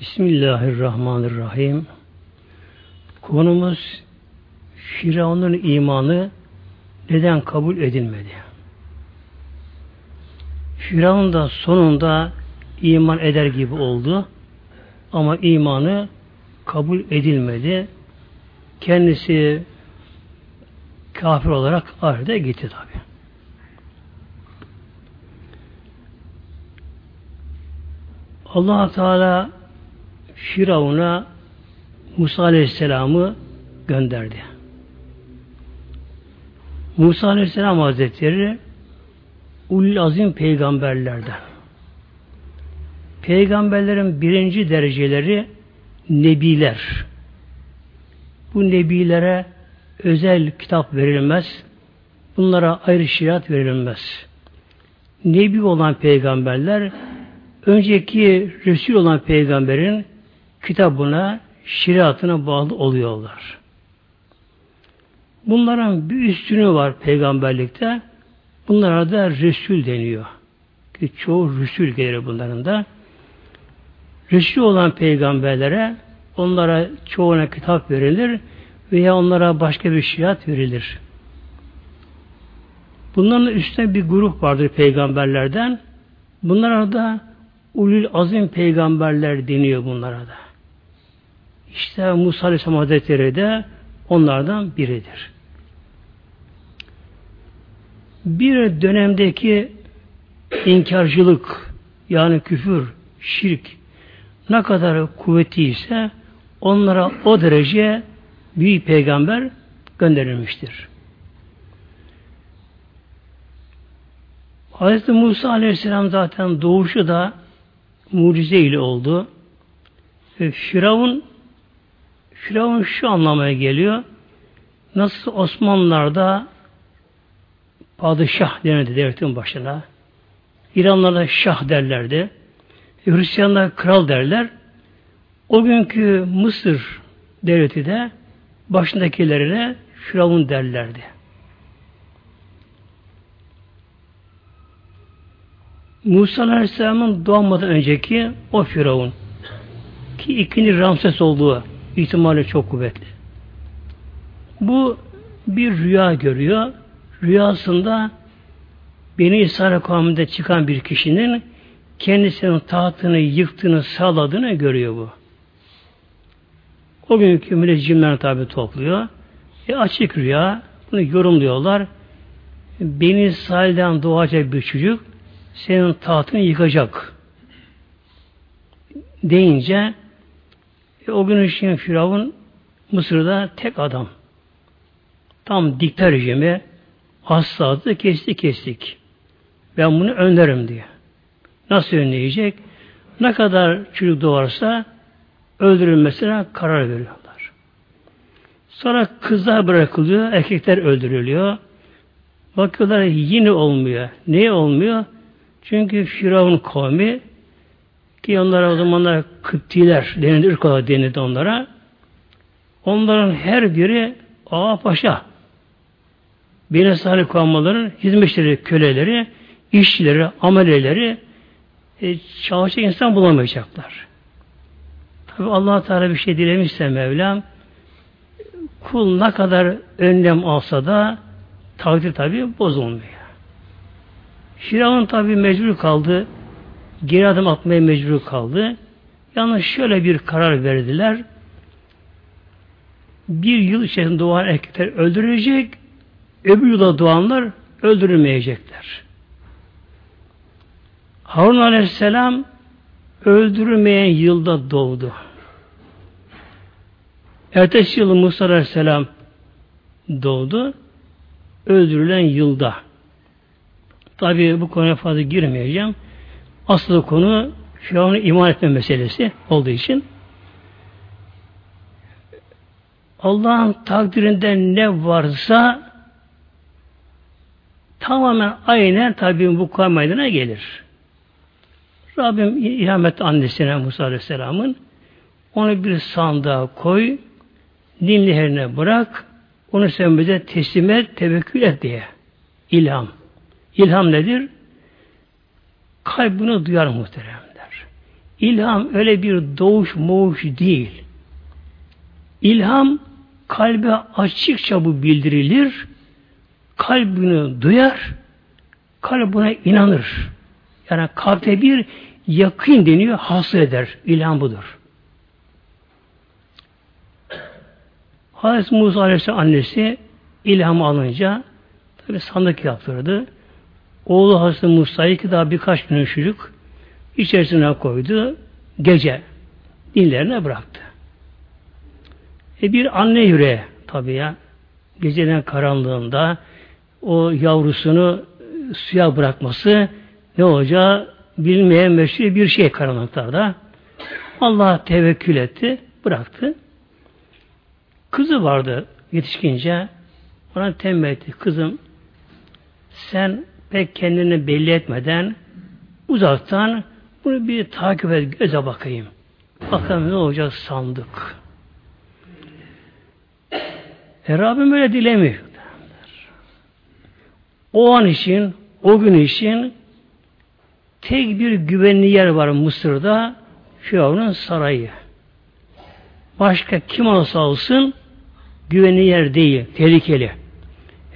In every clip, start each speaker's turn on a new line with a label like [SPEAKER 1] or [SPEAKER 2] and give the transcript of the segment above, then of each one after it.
[SPEAKER 1] Bismillahirrahmanirrahim. Konumuz Firavun'un imanı neden kabul edilmedi? Firavun da sonunda iman eder gibi oldu ama imanı kabul edilmedi. Kendisi kafir olarak ahirete gitti tabi. allah Teala Firavun'a Musa Aleyhisselam'ı gönderdi. Musa Aleyhisselam Hazretleri Ulul Azim peygamberlerden. Peygamberlerin birinci dereceleri nebiler. Bu nebilere özel kitap verilmez. Bunlara ayrı şirat verilmez. Nebi olan peygamberler önceki Resul olan peygamberin kitabına, şeriatına bağlı oluyorlar. Bunların bir üstünü var peygamberlikte. Bunlara da Resul deniyor. Ki çoğu Resul gelir bunların da. Resul olan peygamberlere onlara çoğuna kitap verilir veya onlara başka bir şeriat verilir. Bunların üstüne bir grup vardır peygamberlerden. Bunlara da ulul azim peygamberler deniyor bunlara da. İşte Musa Aleyhisselam Hazretleri de onlardan biridir. Bir dönemdeki inkarcılık yani küfür, şirk ne kadar kuvvetliyse onlara o derece büyük peygamber gönderilmiştir. Hz. Musa Aleyhisselam zaten doğuşu da mucize ile oldu. Firavun Firavun şu anlamaya geliyor. Nasıl Osmanlılar'da padişah denirdi devletin başına. İranlarda şah derlerdi. Hristiyanlar kral derler. O günkü Mısır devleti de başındakilerine Firavun derlerdi. Musa Aleyhisselam'ın doğmadan önceki o Firavun ki ikinci Ramses olduğu ihtimali çok kuvvetli. Bu bir rüya görüyor. Rüyasında Beni İsrail kavminde çıkan bir kişinin kendisinin tahtını yıktığını, sağladığını görüyor bu. O günkü müneccimler tabi topluyor. E açık rüya. Bunu yorumluyorlar. Beni İsrail'den doğacak bir çocuk senin tahtını yıkacak deyince e, o gün için Firavun Mısır'da tek adam. Tam dikta rejimi hastalığı kesti kestik. Ben bunu önlerim diye. Nasıl önleyecek? Ne kadar çocuk doğarsa öldürülmesine karar veriyorlar. Sonra kızlar bırakılıyor, erkekler öldürülüyor. Bakıyorlar yine olmuyor. Niye olmuyor? Çünkü Firavun kavmi ki onlara o zamanlar Kıptiler denildi, ırk olarak denildi onlara. Onların her biri ağa paşa. Beni Salih kavmaların hizmetçileri, köleleri, işçileri, ameleleri e, çalışacak insan bulamayacaklar. Tabi allah Teala bir şey dilemişse Mevlam kul ne kadar önlem alsa da takdir tabi bozulmuyor. Firavun tabi mecbur kaldı. Geri adım atmaya mecbur kaldı. Yalnız şöyle bir karar verdiler. Bir yıl içerisinde doğan erkekler öldürülecek, öbür yılda doğanlar öldürülmeyecekler. Harun Aleyhisselam öldürülmeyen yılda doğdu. Ertesi yıl Musa Aleyhisselam doğdu. Öldürülen yılda. Tabi bu konuya fazla girmeyeceğim. Asıl konu Firavun'u iman etme meselesi olduğu için Allah'ın takdirinde ne varsa tamamen aynen tabi bu kavmeydine gelir. Rabbim ilham etti annesine Musa Aleyhisselam'ın onu bir sandığa koy dinli bırak onu sen bize teslim et, tevekkül et diye. İlham. İlham nedir? Kalp bunu duyar muhteremler. İlham öyle bir doğuş moğuş değil. İlham kalbe açıkça bu bildirilir. Kalbini duyar. Kalp buna inanır. Yani kalpte bir yakın deniyor, hasıl eder. İlham budur. Hazreti Musa Aleyhisselam annesi ilham alınca tabi sandık yaptırdı. Oğlu Hazreti Musa'yı ki daha birkaç gün çocuk içerisine koydu. Gece dinlerine bıraktı. E bir anne yüreği tabi ya. Gecenin karanlığında o yavrusunu suya bırakması ne olacağı bilmeyen meşhur bir şey karanlıklarda. Allah tevekkül etti, bıraktı. Kızı vardı yetişkince. Ona tembih etti. Kızım sen pek kendini belli etmeden uzaktan bunu bir takip et, göze bakayım. Bakalım ne olacak sandık. E Rabbim öyle dilemiyor. O an için, o gün için tek bir güvenli yer var Mısır'da Firavun'un sarayı. Başka kim olsa olsun güvenli yer değil, tehlikeli.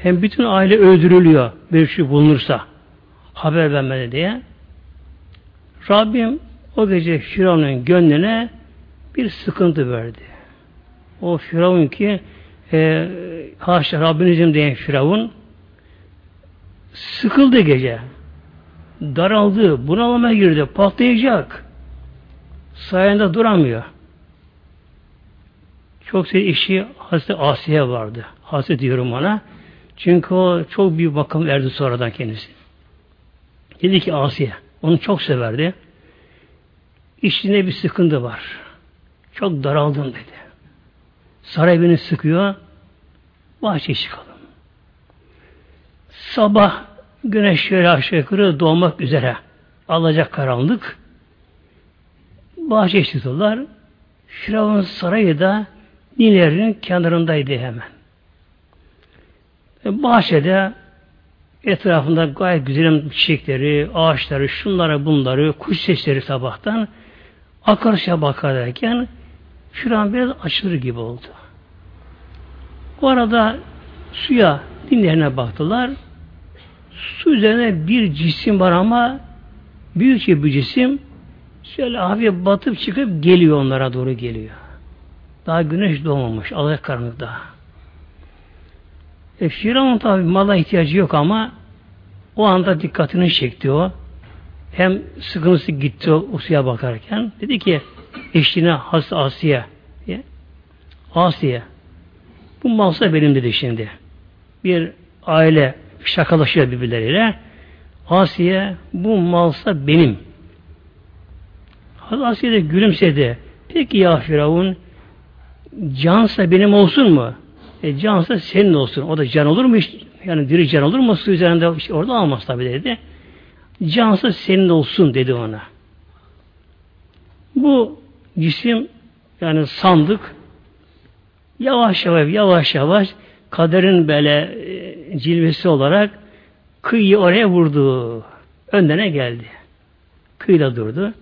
[SPEAKER 1] Hem bütün aile öldürülüyor bir şey bulunursa haber vermedi diye. Rabbim o gece Firavun'un gönlüne bir sıkıntı verdi. O Firavun ki e, haşa Rabbinizim diyen Firavun sıkıldı gece. Daraldı, bunalıma girdi, patlayacak. Sayende duramıyor. Çok sevdiği işi Hazreti Asiye vardı. Hazreti diyorum ona. Çünkü o çok büyük bakım verdi sonradan kendisi. Dedi ki Asiye, onu çok severdi. İçinde bir sıkıntı var. Çok daraldım dedi. Saray beni sıkıyor. Bahçeye çıkalım. Sabah güneş şöyle aşağı yukarı doğmak üzere. Alacak karanlık. Bahçeye çıktılar. Firavun sarayı da Nillerinin kenarındaydı hemen. E, bahçede etrafında gayet güzel çiçekleri, ağaçları, şunları bunları, kuş sesleri sabahtan akarsuya bakarken şuran biraz açılır gibi oldu. Bu arada suya dinlerine baktılar. Su üzerine bir cisim var ama büyük bir cisim şöyle hafif batıp çıkıp geliyor onlara doğru geliyor. Daha güneş doğmamış. Alay karanlık daha. E, Firavun tabi mala ihtiyacı yok ama o anda dikkatini çekti o. Hem sıkıntısı gitti o, o suya bakarken. Dedi ki eşine has Asiye diye. Asiye bu malsa benim dedi şimdi. Bir aile şakalaşıyor birbirleriyle. Asiye bu malsa benim. Asiye de gülümsedi. Peki ya Firavun cansa benim olsun mu? E, cansa senin olsun. O da can olur mu? Yani diri can olur mu? Su üzerinde işte orada almaz tabi dedi. Cansa senin olsun dedi ona. Bu cisim yani sandık yavaş yavaş yavaş yavaş kaderin böyle e, cilvesi olarak kıyı oraya vurdu. Öndene geldi. Kıyıda durdu.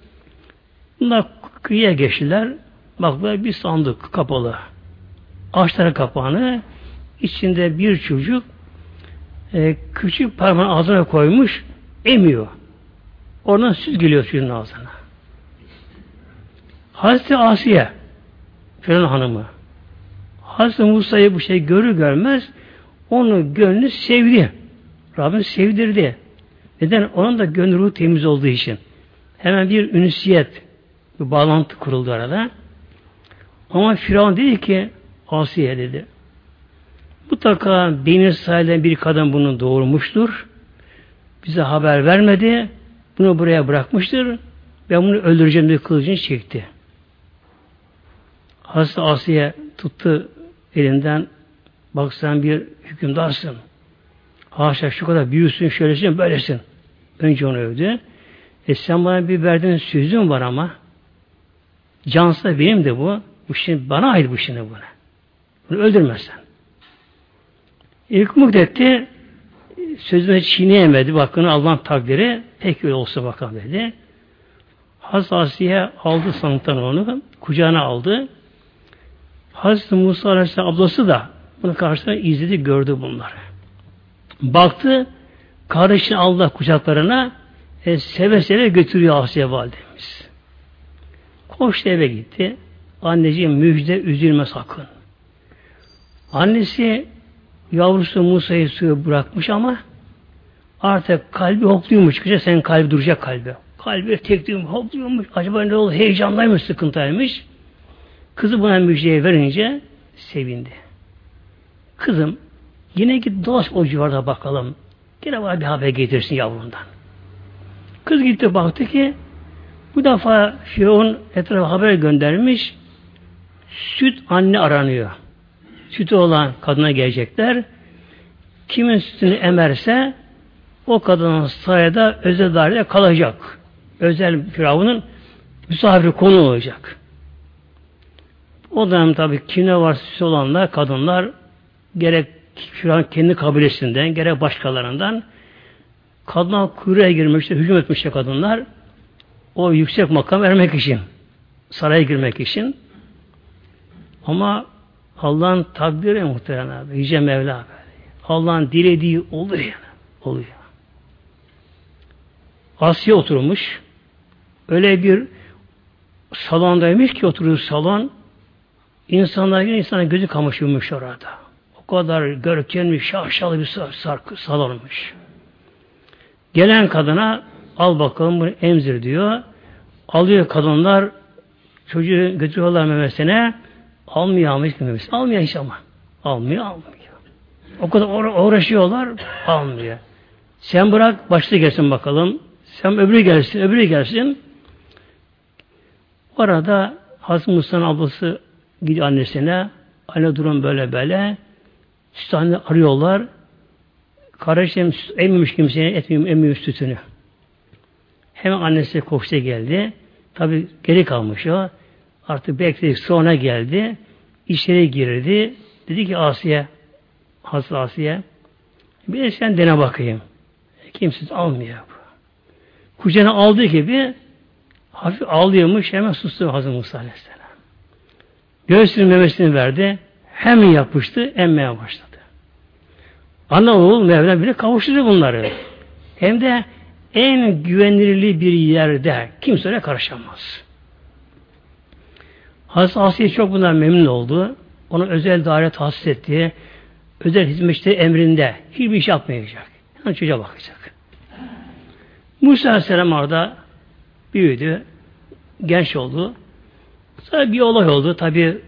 [SPEAKER 1] Bunlar kıyıya geçtiler. Baklar bir sandık kapalı. Açları kapağını içinde bir çocuk e, küçük parmağını ağzına koymuş emiyor. Oradan süt geliyor çocuğun ağzına. Hazreti Asiye Firavun hanımı Hazreti Musa'yı bu şey görür görmez onu gönlü sevdi. Rabbim sevdirdi. Neden? Onun da gönlü ruhu temiz olduğu için. Hemen bir ünsiyet, bir bağlantı kuruldu arada. Ama Firavun dedi ki Asiye dedi. Mutlaka beni sahilen bir kadın bunu doğurmuştur. Bize haber vermedi. Bunu buraya bırakmıştır. Ben bunu öldüreceğim diye kılıcını çekti. Hazreti Asiye tuttu elinden bak sen bir hükümdarsın. Haşa şu kadar büyüsün, şöylesin, böylesin. Önce onu övdü. E sen bana bir verdiğin sözün var ama cansa benim de bu. Bu şimdi bana ait bu şimdi buna. Öldürmezsen. İlk mukdetti sözünü çiğneyemedi. Bakın Allah'ın takdiri pek öyle olsa bakalım dedi. Hazreti Asiye aldı sanıktan onu, kucağına aldı. Hazreti Musa Aleyhisselam ablası da bunu karşısında izledi, gördü bunları. Baktı, kardeşini aldı kucaklarına, e, seve seve götürüyor Asiye validemiz. Koştu eve gitti. Anneciğim müjde üzülme sakın. Annesi yavrusu Musa'yı suya bırakmış ama artık kalbi hopluyormuş. Kısa sen kalbi duracak kalbi. Kalbi tekliyor, hopluyormuş. Acaba ne oldu? Heyecanlıymış, sıkıntıymış. Kızı buna müjdeyi verince sevindi. Kızım yine git dolaş o civarda bakalım. Gene bana bir haber getirsin yavrundan. Kız gitti baktı ki bu defa Firavun etrafa haber göndermiş. Süt anne aranıyor. Sütü olan kadına gelecekler. Kimin sütünü emerse o kadının sayede özel dairede kalacak. Özel Firavun'un misafir konu olacak. O dönem tabi kimde var süsü olanlar, kadınlar gerek Firavun kendi kabilesinden, gerek başkalarından kadına kuyruğa girmişler, hücum etmişler kadınlar. O yüksek makam ermek için, saraya girmek için. Ama Allah'ın takdiri muhtemelen abi. Yüce Mevla Allah'ın dilediği oluyor yani. Oluyor. Asya oturmuş. Öyle bir salondaymış ki oturuyor salon. İnsanlar yine insana gözü kamaşıyormuş orada. O kadar görkemli, şaşalı bir sarkı, salonmuş. Gelen kadına al bakalım bunu emzir diyor. Alıyor kadınlar çocuğu götürüyorlar memesine. Almıyor almıyor memesine. Almıyor hiç ama. Almıyor almıyor. O kadar uğraşıyorlar almıyor. Sen bırak başta gelsin bakalım. Sen öbürü gelsin, öbürü gelsin. Orada Hazreti Musa'nın ablası gidiyor annesine. Anne durum böyle böyle. Süt anne arıyorlar. Kardeşlerim emmemiş kimseye etmiyor, emmiyor sütünü. Hemen annesi koştu geldi. Tabi geri kalmış o. Artık bekledik sonra geldi. İçeri girdi. Dedi ki Asiye Hazreti Asiye bir de sen dene bakayım. Kimsiz almıyor. Kucağına aldığı gibi hafif ağlıyormuş hemen sustu Hazreti Musa Aleyhisselam. Göğsünün memesini verdi. Hemen yapıştı, emmeye başladı. Ana oğul Mevla bile kavuşturdu bunları. Hem de en güvenilirli bir yerde kimse öyle karışamaz. Hazreti Asiye çok bundan memnun oldu. Ona özel daire tahsis etti. Özel hizmetçi emrinde hiçbir iş yapmayacak. Yani çocuğa bakacak. Musa Aleyhisselam orada büyüdü. Genç oldu. Sonra bir olay oldu. Tabi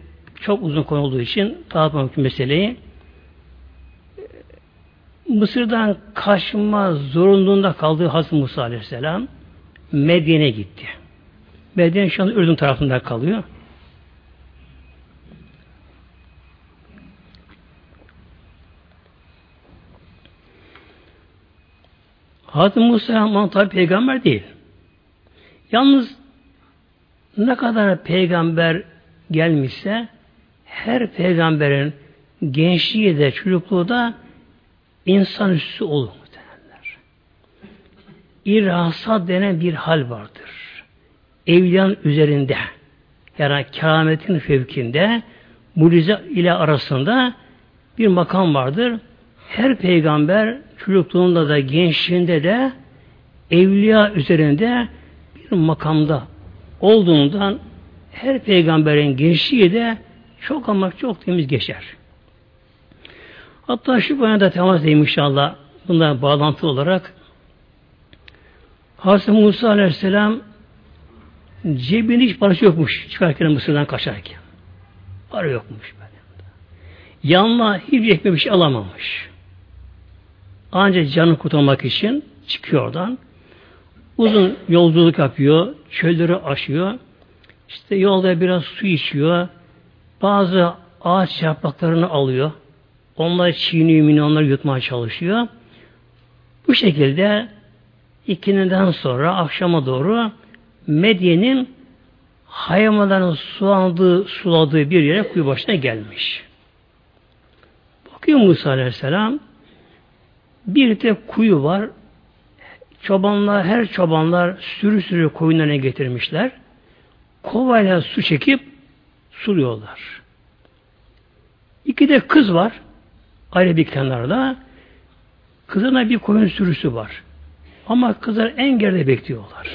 [SPEAKER 1] çok uzun konu olduğu için dağıtmamak meseleyi. Mısır'dan kaçma zorunluluğunda kaldığı Hazreti Musa Aleyhisselam Medyen'e gitti. Medyen şu an Ürdün tarafında kalıyor. Hazreti Musa tabi peygamber değil. Yalnız ne kadar peygamber gelmişse her peygamberin gençliği de çocukluğu da insanüstü olur muhtemelenler. İrhasa denen bir hal vardır. Evliyan üzerinde yani kerametin fevkinde mucize ile arasında bir makam vardır. Her peygamber çocukluğunda da gençliğinde de evliya üzerinde bir makamda olduğundan her peygamberin gençliği de çok ama çok temiz geçer. Hatta şu konuda da temas edeyim inşallah. Bundan bağlantı olarak Hazreti Musa Aleyhisselam cebinde hiç parası yokmuş çıkarken Mısır'dan kaçarken. Para yokmuş. Böyle. Yanına hiç ekmek bir şey alamamış. Ancak canı kurtarmak için çıkıyor oradan. Uzun yolculuk yapıyor. Çölleri aşıyor. İşte yolda biraz su içiyor. Bazı ağaç yapraklarını alıyor. Onlar çiğniyor, mini onları yutmaya çalışıyor. Bu şekilde ikininden sonra akşama doğru Medye'nin hayvanların sulandığı, suladığı bir yere kuyu başına gelmiş. Bakıyor Musa Aleyhisselam bir de kuyu var. çobanlar, her çobanlar sürü sürü koyunlarına getirmişler. Kovayla su çekip suluyorlar. İki de kız var. Ayrı bir kenarda. Kızına bir koyun sürüsü var. Ama kızlar en geride bekliyorlar.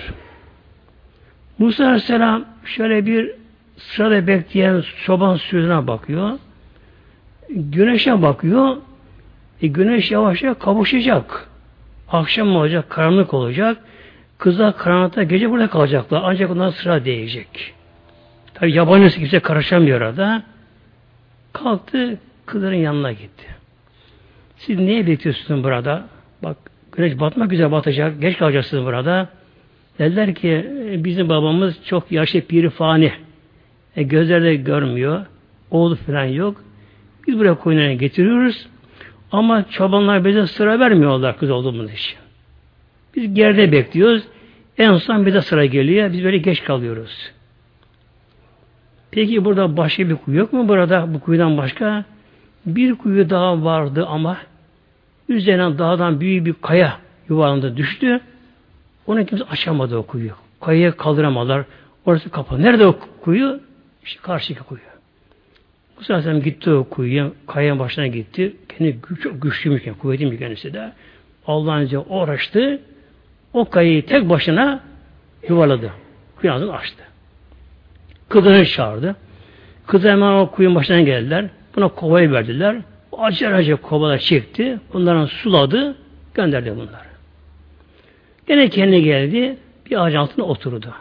[SPEAKER 1] Musa Aleyhisselam şöyle bir sırada bekleyen çoban sürüsüne bakıyor. Güneşe bakıyor. E, güneş yavaş yavaş kavuşacak. Akşam olacak, karanlık olacak. Kızlar karanlıkta gece burada kalacaklar. Ancak ondan sıra değecek. Tabi yabancı kimse karışamıyor orada. Kalktı, kızların yanına gitti. Siz niye bekliyorsunuz burada? Bak güneş batmak güzel batacak. Geç kalacaksınız burada. Dediler ki e, bizim babamız çok yaşlı piri fani. E, gözlerde görmüyor. Oğlu falan yok. Biz buraya koyunlarını getiriyoruz. Ama çobanlar bize sıra vermiyorlar kız olduğumuz için. Biz geride bekliyoruz. En son bize sıra geliyor. Biz böyle geç kalıyoruz. Peki burada başka bir kuyu yok mu burada? Bu kuyudan başka bir kuyu daha vardı ama üzerine dağdan büyük bir kaya yuvarlandı düştü. Onu kimse açamadı o kuyu. Kayaya kaldıramadılar. Orası kapalı. Nerede o kuyu? İşte karşıki kuyu. Bu sefer gitti o kuyuya, kayanın başına gitti. Kendi çok güçlüymüş, yani, kuvvetliymiş kendisi de. Allah'ın izniyle uğraştı. O kayayı tek başına yuvarladı. Kuyun ağzını açtı. Kızını çağırdı. Kız hemen o kuyun başına geldiler. Buna kovayı verdiler. Acır acır kovada çekti. Bunların suladı. Gönderdi bunları. Gene kendi geldi. Bir ağacın altına oturdu.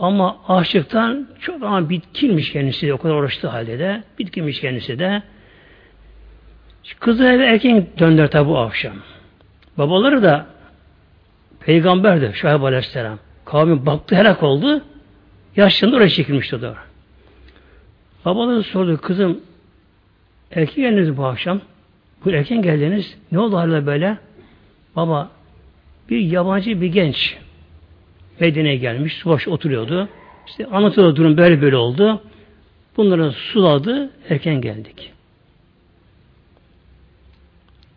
[SPEAKER 1] Ama açlıktan çok ama bitkinmiş kendisi de. O kadar uğraştığı halde de. Bitkinmiş kendisi de. Kızı eve erken döndür tabi bu akşam. Babaları da peygamberdi Şuayb Aleyhisselam. Kavmin baktı helak oldu. Yaşlandı oraya çekilmişti doğru. Babaları sordu kızım erken geldiniz bu akşam. Bu erken geldiniz. Ne oldu hala böyle? Baba bir yabancı bir genç Medine'ye gelmiş. Subaş oturuyordu. İşte anlatıyordu durum böyle böyle oldu. Bunları suladı. Erken geldik.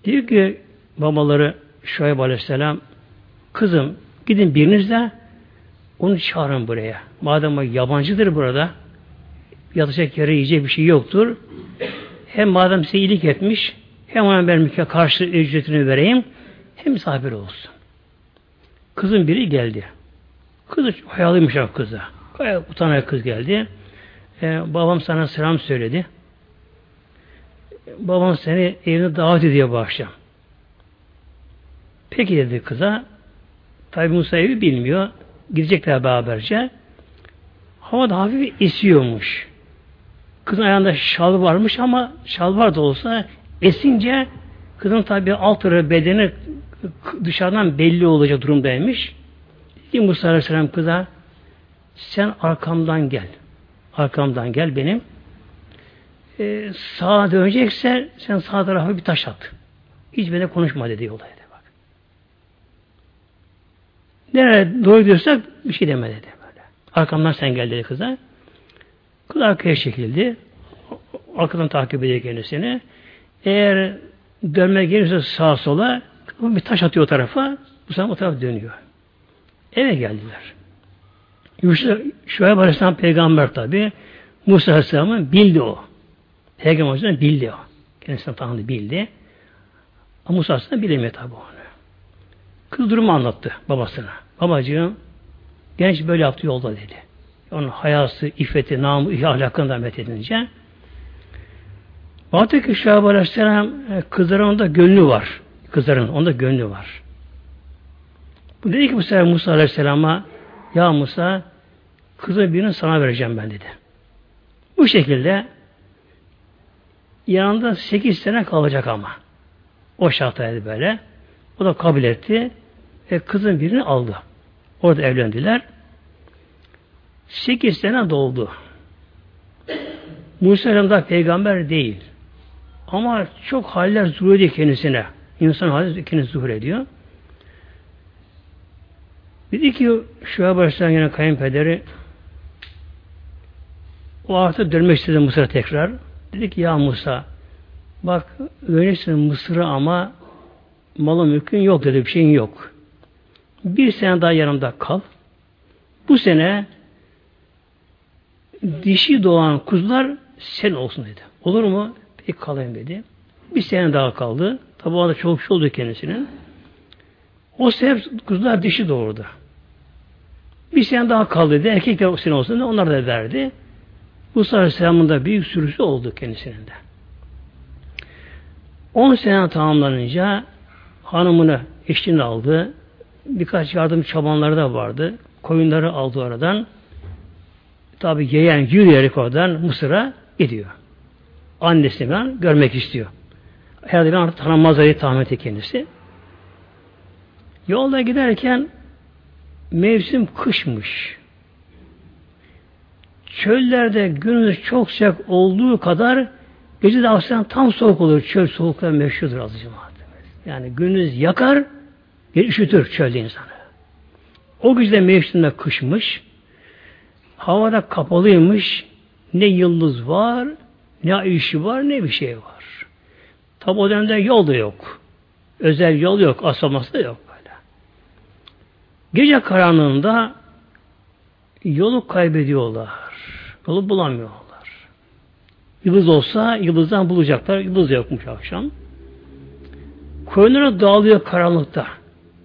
[SPEAKER 1] Diyor ki babaları Şuayb Aleyhisselam kızım gidin birinizle onu çağırın buraya. Madem o yabancıdır burada yatacak yere yiyecek bir şey yoktur. Hem madem size iyilik etmiş hem ona ben karşı ücretini vereyim hem misafir olsun. Kızın biri geldi. Kızı hayalıymış o kızı. Gayet utanan kız geldi. Ee, babam sana selam söyledi. Babam seni evine davet ediyor bu akşam. Peki dedi kıza. Tabi Musa evi bilmiyor. Gidecekler beraberce. Hava da hafif esiyormuş. Kızın ayağında şal varmış ama şal var da olsa esince kızın tabi alt bedeni dışarıdan belli olacak durumdaymış. Dedi Musa Aleyhisselam kıza sen arkamdan gel. Arkamdan gel benim. Ee, sağa dönecekse sen sağ tarafa bir taş at. Hiç bana konuşma dedi olaydı bak. Nereye doğru gidiyorsak bir şey deme dedi böyle. Arkamdan sen gel dedi kıza. Kız arkaya çekildi. Arkadan takip ediyor kendisini. Eğer dönme gelirse sağa sola bir taş atıyor o tarafa. Bu sefer o taraf dönüyor. Eve geldiler. Şuayb Aleyhisselam peygamber tabi. Musa Aleyhisselam'ın bildi o. Peygamber Aleyhisselam bildi o. Kendisine tanıdı bildi. Ama Musa Aleyhisselam bilemiyor tabi onu. Kız durumu anlattı babasına. Babacığım genç böyle yaptı yolda dedi. Onun hayası, iffeti, namı, ahlakını da edince. Baktı ki Şuayb Aleyhisselam e, kızların onda gönlü var. Kızların onda gönlü var. Bu dedi ki bu sefer Musa Aleyhisselam'a ya Musa kızı birini sana vereceğim ben dedi. Bu şekilde yanında sekiz sene kalacak ama. O şarttaydı böyle. O da kabul etti. Ve kızın birini aldı. Orada evlendiler. Sekiz sene doldu. Musa Aleyhisselam peygamber değil. Ama çok haller zuhur ediyor kendisine. İnsan hali kendisi zuhur ediyor. Dedi ki şu baştan yine kayınpederi o artık dönmek istedi Mısır'a tekrar. Dedi ki ya Musa bak öyleyse Mısır'a ama malı mülkün yok dedi bir şeyin yok. bir sene daha yanımda kal. Bu sene dişi doğan kuzular sen olsun dedi. Olur mu? Peki kalayım dedi. Bir sene daha kaldı. Tabi o anda çok şey oldu kendisinin. O sene kuzular dişi doğurdu. Bir sene daha kaldı dedi. Erkekler o sene olsun dedi. Onlar da verdi. Musa Aleyhisselam'ın da büyük sürüsü oldu kendisinin de. 10 sene tamamlanınca hanımını eşliğini aldı. Birkaç yardım çabanları da vardı. Koyunları aldı oradan. Tabi yeğen yürüyerek oradan Mısır'a gidiyor. Annesini ben görmek istiyor. Herhalde ben artık tanınmaz diye tahmin kendisi. Yolda giderken mevsim kışmış. Çöllerde gündüz çok sıcak olduğu kadar gece de aslında tam soğuk olur. Çöl soğuklar meşhurdur azıcık. Yani gündüz yakar, gece üşütür çölde insanı. O güçte mevsimde kışmış. Havada kapalıymış. Ne yıldız var, ne ışığı var, ne bir şey var. Tabi o dönemde yol da yok. Özel yol yok, asılması da yok. Gece karanlığında yolu kaybediyorlar. Yolu bulamıyorlar. Yıldız olsa yıldızdan bulacaklar. Yıldız yokmuş akşam. Koyunları dağılıyor karanlıkta.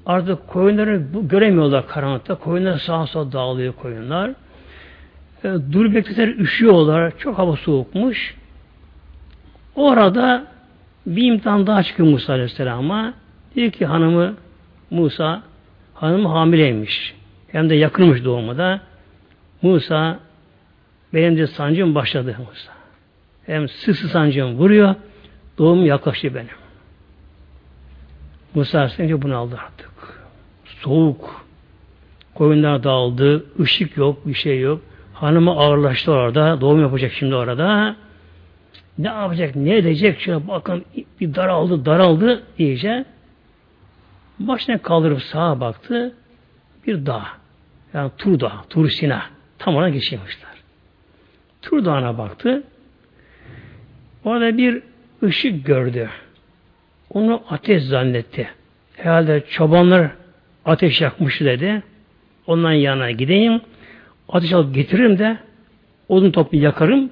[SPEAKER 1] Artık koyunları göremiyorlar karanlıkta. Koyunlar sağa sola dağılıyor koyunlar. E, dur bekleter üşüyorlar. Çok hava soğukmuş. Orada bir imtihan daha çıkıyor Musa Aleyhisselam'a. Diyor ki hanımı Musa hanımı hamileymiş. Hem de yakınmış doğumda. Musa benim de sancım başladı Musa. Hem sısı sancım vuruyor. Doğum yaklaştı benim. Musa Aleyhisselam bunu aldı artık. Soğuk. Koyunlar dağıldı. ışık yok. Bir şey yok. Hanımı ağırlaştı orada. Doğum yapacak şimdi orada. Ne yapacak? Ne edecek? Şöyle bakın bir daraldı, daraldı iyice. Başına kaldırıp sağa baktı. Bir dağ. Yani Tur Dağı, Tur Sina. Tam ona geçiyormuşlar. Tur Dağı'na baktı. Orada bir ışık gördü. Onu ateş zannetti. Herhalde çobanlar ateş yakmış dedi. Ondan yana gideyim. Ateş alıp getiririm de odun toplu yakarım.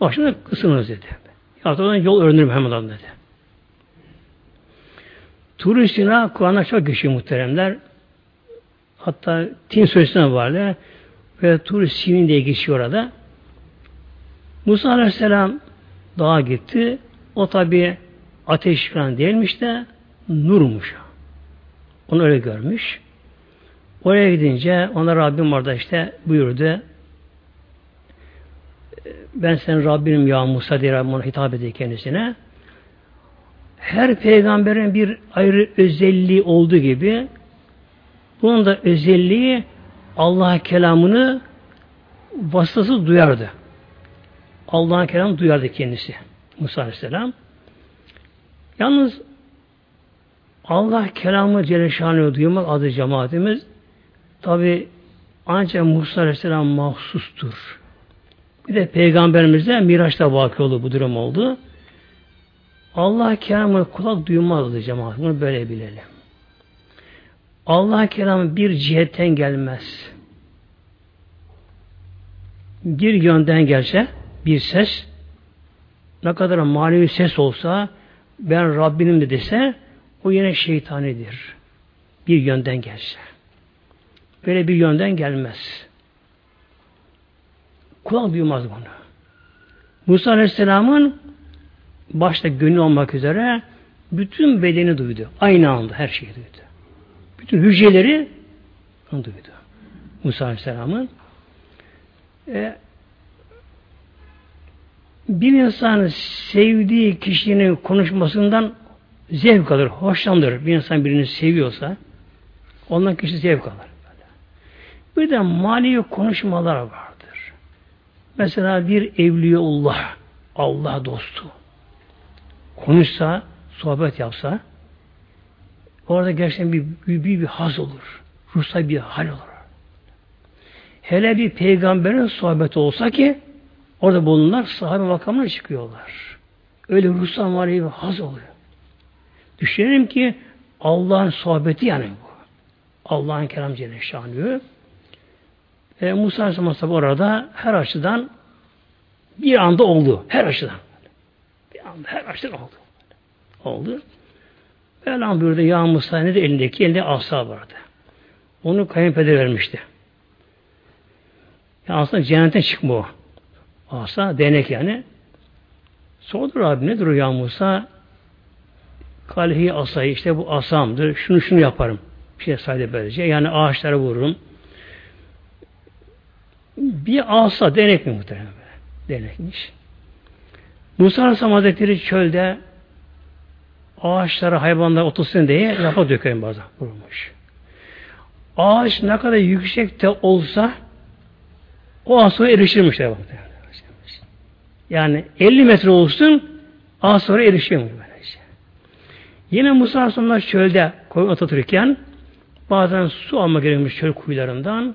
[SPEAKER 1] Başına ısınırız dedi. Da yol öğrenirim hemen dedi. Tur Sina Kur'an'da çok geçiyor muhteremler. Hatta Tin Suresi'ne vardı. Ve Tur Sinin diye geçiyor orada. Musa Aleyhisselam dağa gitti. O tabi ateş falan değilmiş de nurmuş. Onu öyle görmüş. Oraya gidince ona Rabbim orada işte buyurdu. Ben sen Rabbinim ya Musa diye Rabbim ona hitap ediyor kendisine. Her peygamberin bir ayrı özelliği olduğu gibi bunun da özelliği Allah kelamını vasıtasız duyardı. Allah'ın kelamını duyardı kendisi. Musa Aleyhisselam. Yalnız Allah kelamı Celle duymak adı cemaatimiz tabi ancak Musa Aleyhisselam mahsustur. Bir de Peygamberimize Miraç'ta vakı oldu bu durum oldu. Allah kelamı kulak duymazdı cemaat. Bunu böyle bilelim. Allah kelamı bir cihetten gelmez. Bir yönden gelse bir ses ne kadar manevi ses olsa ben Rabbinim de dese o yine şeytanidir. Bir yönden gelse. Böyle bir yönden gelmez. Kulak duymaz bunu. Musa Aleyhisselam'ın başta gönlü olmak üzere bütün bedeni duydu. Aynı anda her şeyi duydu. Bütün hücreleri onu duydu. Musa Aleyhisselam'ın e, bir insan sevdiği kişinin konuşmasından zevk alır, hoşlanır. Bir insan birini seviyorsa ondan kişi zevk alır. Bir de manevi konuşmalar vardır. Mesela bir evliyaullah, Allah dostu konuşsa, sohbet yapsa orada gerçekten bir, bir, bir, bir haz olur. Ruhsal bir hal olur. Hele bir peygamberin sohbeti olsa ki orada bulunanlar sahabe makamına çıkıyorlar. Öyle ruhsal manevi haz oluyor. Düşünelim ki Allah'ın sohbeti yani bu. Allah'ın kelam Celle Şanlığı. E, Musa Aleyhisselam orada her açıdan bir anda oldu. Her açıdan. Anda her açıdan oldu. Oldu. Mevlam buyurdu ya Musa ne de elindeki elinde asa vardı. Onu kayınpeder vermişti. Yani aslında cennetten çıkma o. Asa denek yani. Sordu Rabbim nedir o ya Musa? Kalihi asayı işte bu asamdır. Şunu şunu yaparım. Bir şey saydı böylece. Yani ağaçlara vururum. Bir asa denek mi muhtemelen? Denekmiş. Musa Aleyhisselam Hazretleri çölde ağaçlara, hayvanlara otursun diye yapı dökerim bazen vurmuş. Ağaç ne kadar yüksekte olsa o asura erişirmiş. Yani 50 metre olsun asura erişiyor böylece. Yine Musa Aleyhisselamlar çölde koyun otururken bazen su alma gerekmiş çöl kuyularından.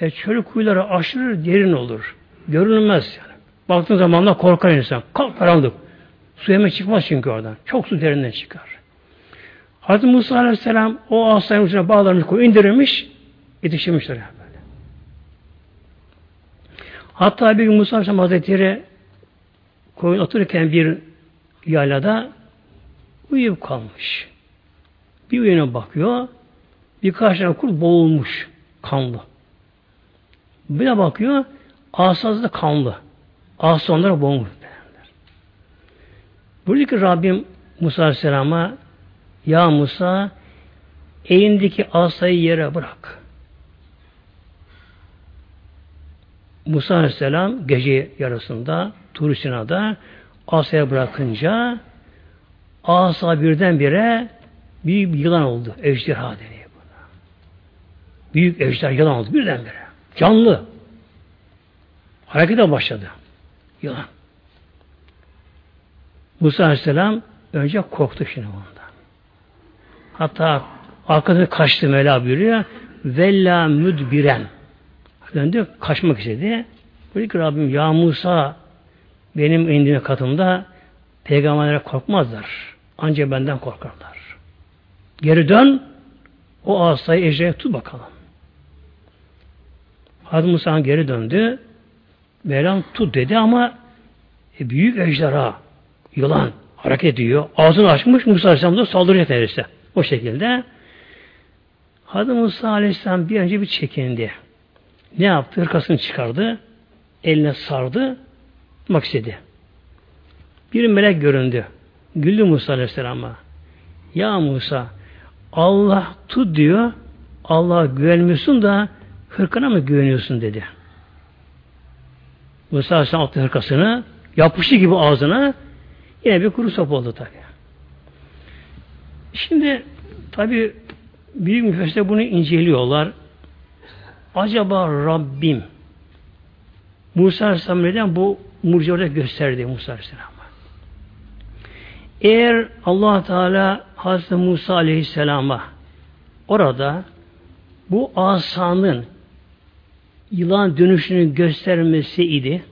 [SPEAKER 1] E, çöl kuyuları aşırı derin olur. Görünmez yani. Baktığın zaman da korkar insan. Kalk karanlık. Su hemen çıkmaz çünkü oradan. Çok su derinden çıkar. Hazreti Musa Aleyhisselam o asayın ucuna bağlarmış, koyu indirilmiş, yetiştirmişler. Böyle. Hatta bir gün Musa Aleyhisselam Hazretleri koyun otururken bir yaylada uyuyup kalmış. Bir uyuna bakıyor, birkaç tane kurt boğulmuş, kanlı. Bir de bakıyor, asası da kanlı. Asası onlara boğulmuş. Buradaki Rabbim Musa Aleyhisselam'a Ya Musa elindeki asayı yere bırak. Musa Aleyhisselam gece yarısında Tur asaya bırakınca asa birdenbire büyük bir yılan oldu. Ejderha deniyor buna. Büyük ejderha yılan oldu birdenbire. Canlı. Harekete başladı. Yılan. Musa Aleyhisselam önce korktu şimdi ondan. Hatta arkasına kaçtı Mevla buyuruyor. Vella müdbiren. Döndü, kaçmak istedi. Dedi ki Rabbim ya Musa benim indiğim katımda peygamberlere korkmazlar. Ancak benden korkarlar. Geri dön o asayı ejderha tut bakalım. Hazreti Musa geri döndü. Mevlam tut dedi ama e, büyük ejderha yılan hareket ediyor. Ağzını açmış Musa Aleyhisselam da saldıracak neredeyse. O şekilde Hazreti Musa Aleyhisselam bir önce bir çekindi. Ne yaptı? Hırkasını çıkardı. Eline sardı. Tutmak istedi. Bir melek göründü. Güldü Musa Aleyhisselam'a. Ya Musa Allah tut diyor. Allah'a güvenmiyorsun da hırkana mı güveniyorsun dedi. Musa Aleyhisselam attı hırkasını yapıştı gibi ağzına Yine bir kuru sop oldu tabi. Şimdi tabi büyük müfessirler bunu inceliyorlar. Acaba Rabbim Musa Aleyhisselam neden bu mucizeleri gösterdi Musa Aleyhisselam'a? Eğer allah Teala Hazreti Musa Aleyhisselam'a orada bu asanın yılan dönüşünü göstermesi idi.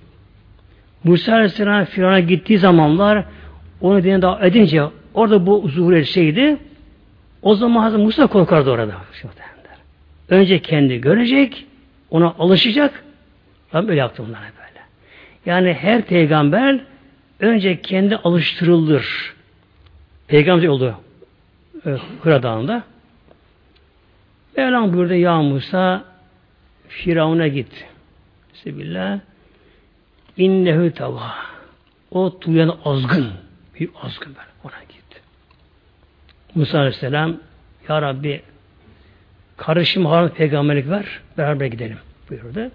[SPEAKER 1] Musa Aleyhisselam Firavun'a gittiği zamanlar onu dine daha edince orada bu zuhur etseydi o zaman Hazreti Musa korkardı orada. Önce kendi görecek, ona alışacak. Ben böyle yaptım bunlara böyle. Yani her peygamber önce kendi alıştırılır. Peygamber oldu e, Hıra Dağı'nda. Mevlam buyurdu ya Musa Firavun'a git. Bismillah. İnnehu tava. O tuyan azgın. Bir azgın böyle. Ona gitti. Musa Aleyhisselam Ya Rabbi karışım Harun peygamberlik ver. Beraber gidelim buyurdu.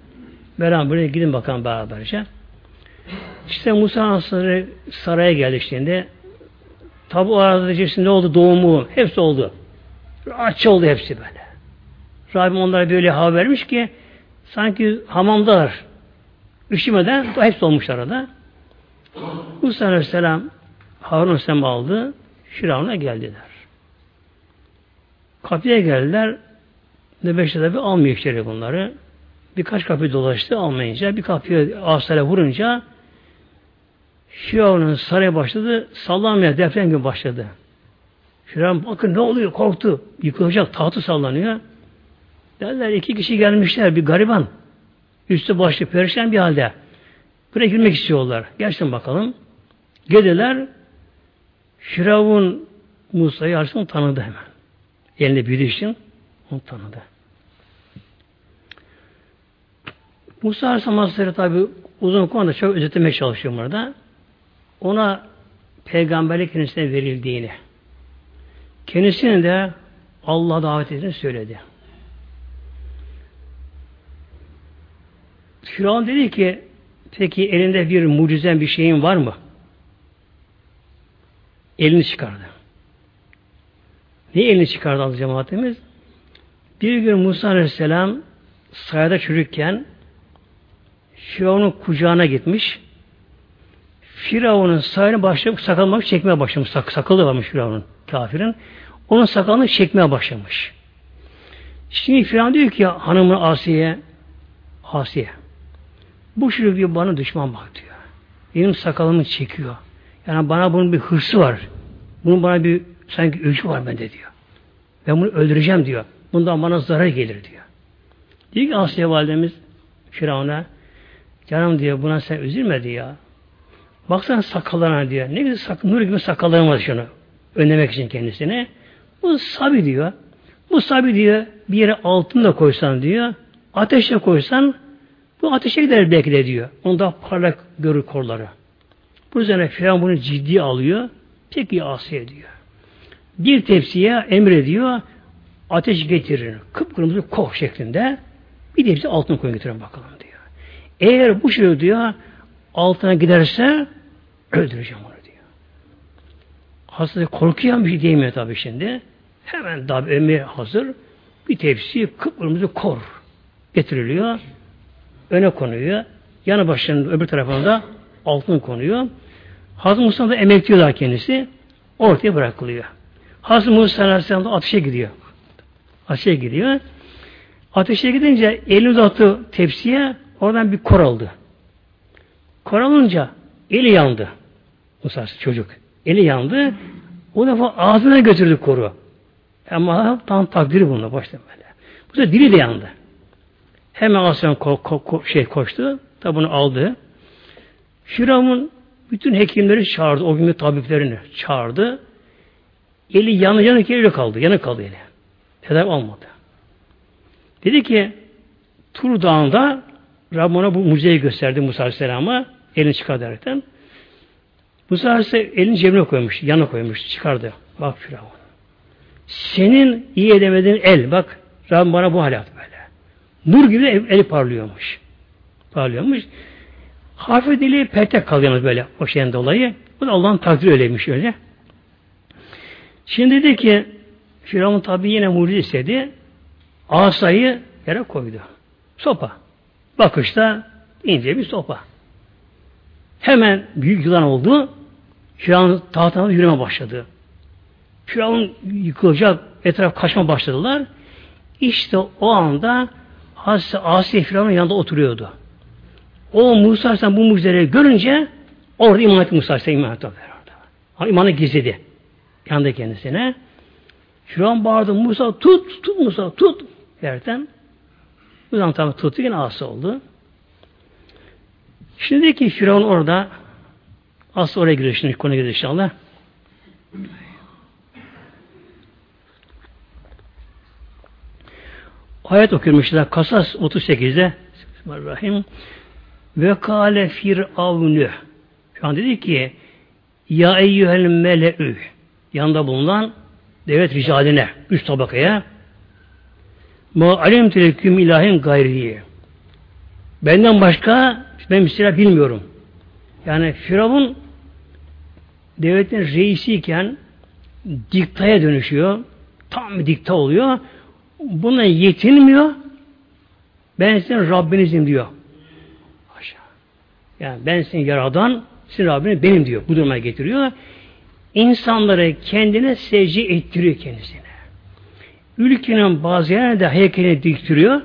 [SPEAKER 1] Beraber gidin bakalım beraberce. İşte Musa Aleyhisselam saraya geldi işte. Tabi o arada ne oldu? Doğumu. Hepsi oldu. Aç oldu hepsi böyle. Rabbim onlara böyle hava vermiş ki sanki hamamdalar. Üşümeden hepsi olmuşlar orada. Musa Aleyhisselam Harun Aleyhisselam aldı. Firavun'a geldiler. Kapıya geldiler. Nöbeşte tabi almıyor içeri bunları. Birkaç kapı dolaştı almayınca bir kapıya asayla vurunca Firavun'un saraya başladı. Sallanmaya deprem gibi başladı. Firavun bakın ne oluyor korktu. Yıkılacak tahtı sallanıyor. Derler iki kişi gelmişler bir gariban. Üstü başlı perişan bir halde. Buraya girmek istiyorlar. Gelsin bakalım. Geldiler. Firavun Musa'yı Aleyhisselam tanıdı hemen. Elinde büyüdüğü için onu tanıdı. Musa Aleyhisselam Hazretleri tabi uzun konuda çok özetlemeye çalışıyor burada. Ona peygamberlik kendisine verildiğini, kendisinin de Allah'a davet ettiğini söyledi. Firavun dedi ki peki elinde bir mucizen bir şeyin var mı? Elini çıkardı. Ne elini çıkardı az cemaatimiz? Bir gün Musa Aleyhisselam sayada çürükken Firavun'un kucağına gitmiş. Firavun'un sayını başlamış, sakalını çekmeye başlamış. Sak, sakalı varmış Firavun'un, kafirin. Onun sakalını çekmeye başlamış. Şimdi Firavun diyor ki hanımı Asiye, Asiye, bu çocuk diyor bana düşman bak diyor. Benim sakalımı çekiyor. Yani bana bunun bir hırsı var. Bunun bana bir sanki öcü var bende diyor. Ben bunu öldüreceğim diyor. Bundan bana zarar gelir diyor. Diyor ki Asiye validemiz Firavun'a canım diyor buna sen üzülme ya. Baksana sakallarına diyor. Ne güzel sak nur gibi sakallarım var şunu. Önlemek için kendisine. Bu sabi diyor. Bu sabi diyor bir yere altın da koysan diyor. Ateşe koysan bu ateşe gider belki de diyor. Onda parlak görür kolları. Bu üzerine Firavun bunu ciddi alıyor. Peki Asiye diyor. Bir tepsiye emrediyor. Ateş getirir. Kıpkırmızı koh şeklinde. Bir tepsi altın koyun getirin bakalım diyor. Eğer bu şey diyor altına giderse öldüreceğim onu diyor. Hasta korkuyan bir şey diyemiyor tabii şimdi. Hemen tabi emir hazır. Bir tepsi kıpkırmızı kor getiriliyor. Öne konuyor. Yanı başının öbür tarafında altın konuyor. Hazreti Musa da emekliyorlar kendisi. Ortaya bırakılıyor. Hazreti Musa Aleyhisselam da ateşe gidiyor. Ateşe gidiyor. Ateşe gidince elini uzattı tepsiye oradan bir kor aldı. Kor alınca eli yandı. Musa çocuk. Eli yandı. O defa ağzına götürdü koru. Ama tam takdiri bununla başta böyle. Bu da dili de yandı. Hemen Aslan ko, ko, ko, şey koştu. Tabi bunu aldı. Firavun bütün hekimleri çağırdı. O gün tabiplerini çağırdı. Eli yanı yanık eli kaldı. Yanık kaldı eli. Tedavi olmadı. Dedi ki Tur Dağı'nda Rabbim ona bu mucizeyi gösterdi Musa Aleyhisselam'a. Elini çıkar derekten. Musa Aleyhisselam elini cebine koymuş. Yana koymuş. Çıkardı. Bak Firavun. Senin iyi edemediğin el. Bak Rabbim bana bu halat böyle. Nur gibi eli parlıyormuş. Parlıyormuş. Hafif dili petek kalıyormuş böyle o şeyden dolayı. Bu da Allah'ın takdiri öyleymiş öyle. Şimdi dedi ki Firavun tabi yine mucize istedi. Asayı yere koydu. Sopa. Bakışta ince bir sopa. Hemen büyük yılan oldu. Firavun tahtına yürüme başladı. Firavun yıkılacak, etraf kaçma başladılar. İşte o anda Hazreti Asiye Firavun'un yanında oturuyordu. O Musa Aleyhisselam bu mucizeleri görünce orada iman etti Musa Aleyhisselam iman etti. Ama imanı gizledi. Yanında kendisine. Firavun bağırdı Musa tut, tut Musa tut derken zaman tabi tuttu yine ası oldu. Şimdi ki Firavun orada asıl oraya giriyor şimdi konuya giriyor inşallah. Ayet okuyormuşlar. Kasas 38'de Bismillahirrahmanirrahim. Ve kâle firavnü. Şu an dedi ki Ya eyyühel mele'ü yanında bulunan devlet ricaline, üst tabakaya Ma alim teleküm ilahin gayriye. Benden başka ben şeyler bilmiyorum. Yani Firavun devletin reisiyken diktaya dönüşüyor. Tam bir dikta oluyor. Buna yetinmiyor. Ben sizin Rabbinizim diyor. Aşağı. Yani ben sizin yaradan, sizin Rabbiniz benim diyor. Bu duruma getiriyor. İnsanları kendine secde ettiriyor kendisine. Ülkenin bazı yerlerinde de heykelini diktiriyor.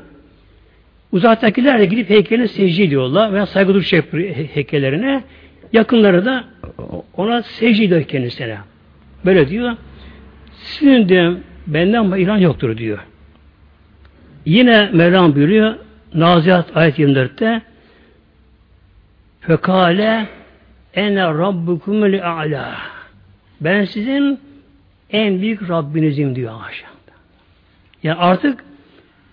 [SPEAKER 1] Uzaktakiler de gidip heykeline secde ediyorlar veya saygı yapıyor heykellerine. Yakınları da ona secde ediyor kendisine. Böyle diyor. Sizin diyor benden ilan yoktur diyor. Yine Mevlam buyuruyor Nazihat ayet 24'te Fekale ene rabbukumul a'la ben sizin en büyük Rabbinizim diyor aşağıda. Yani artık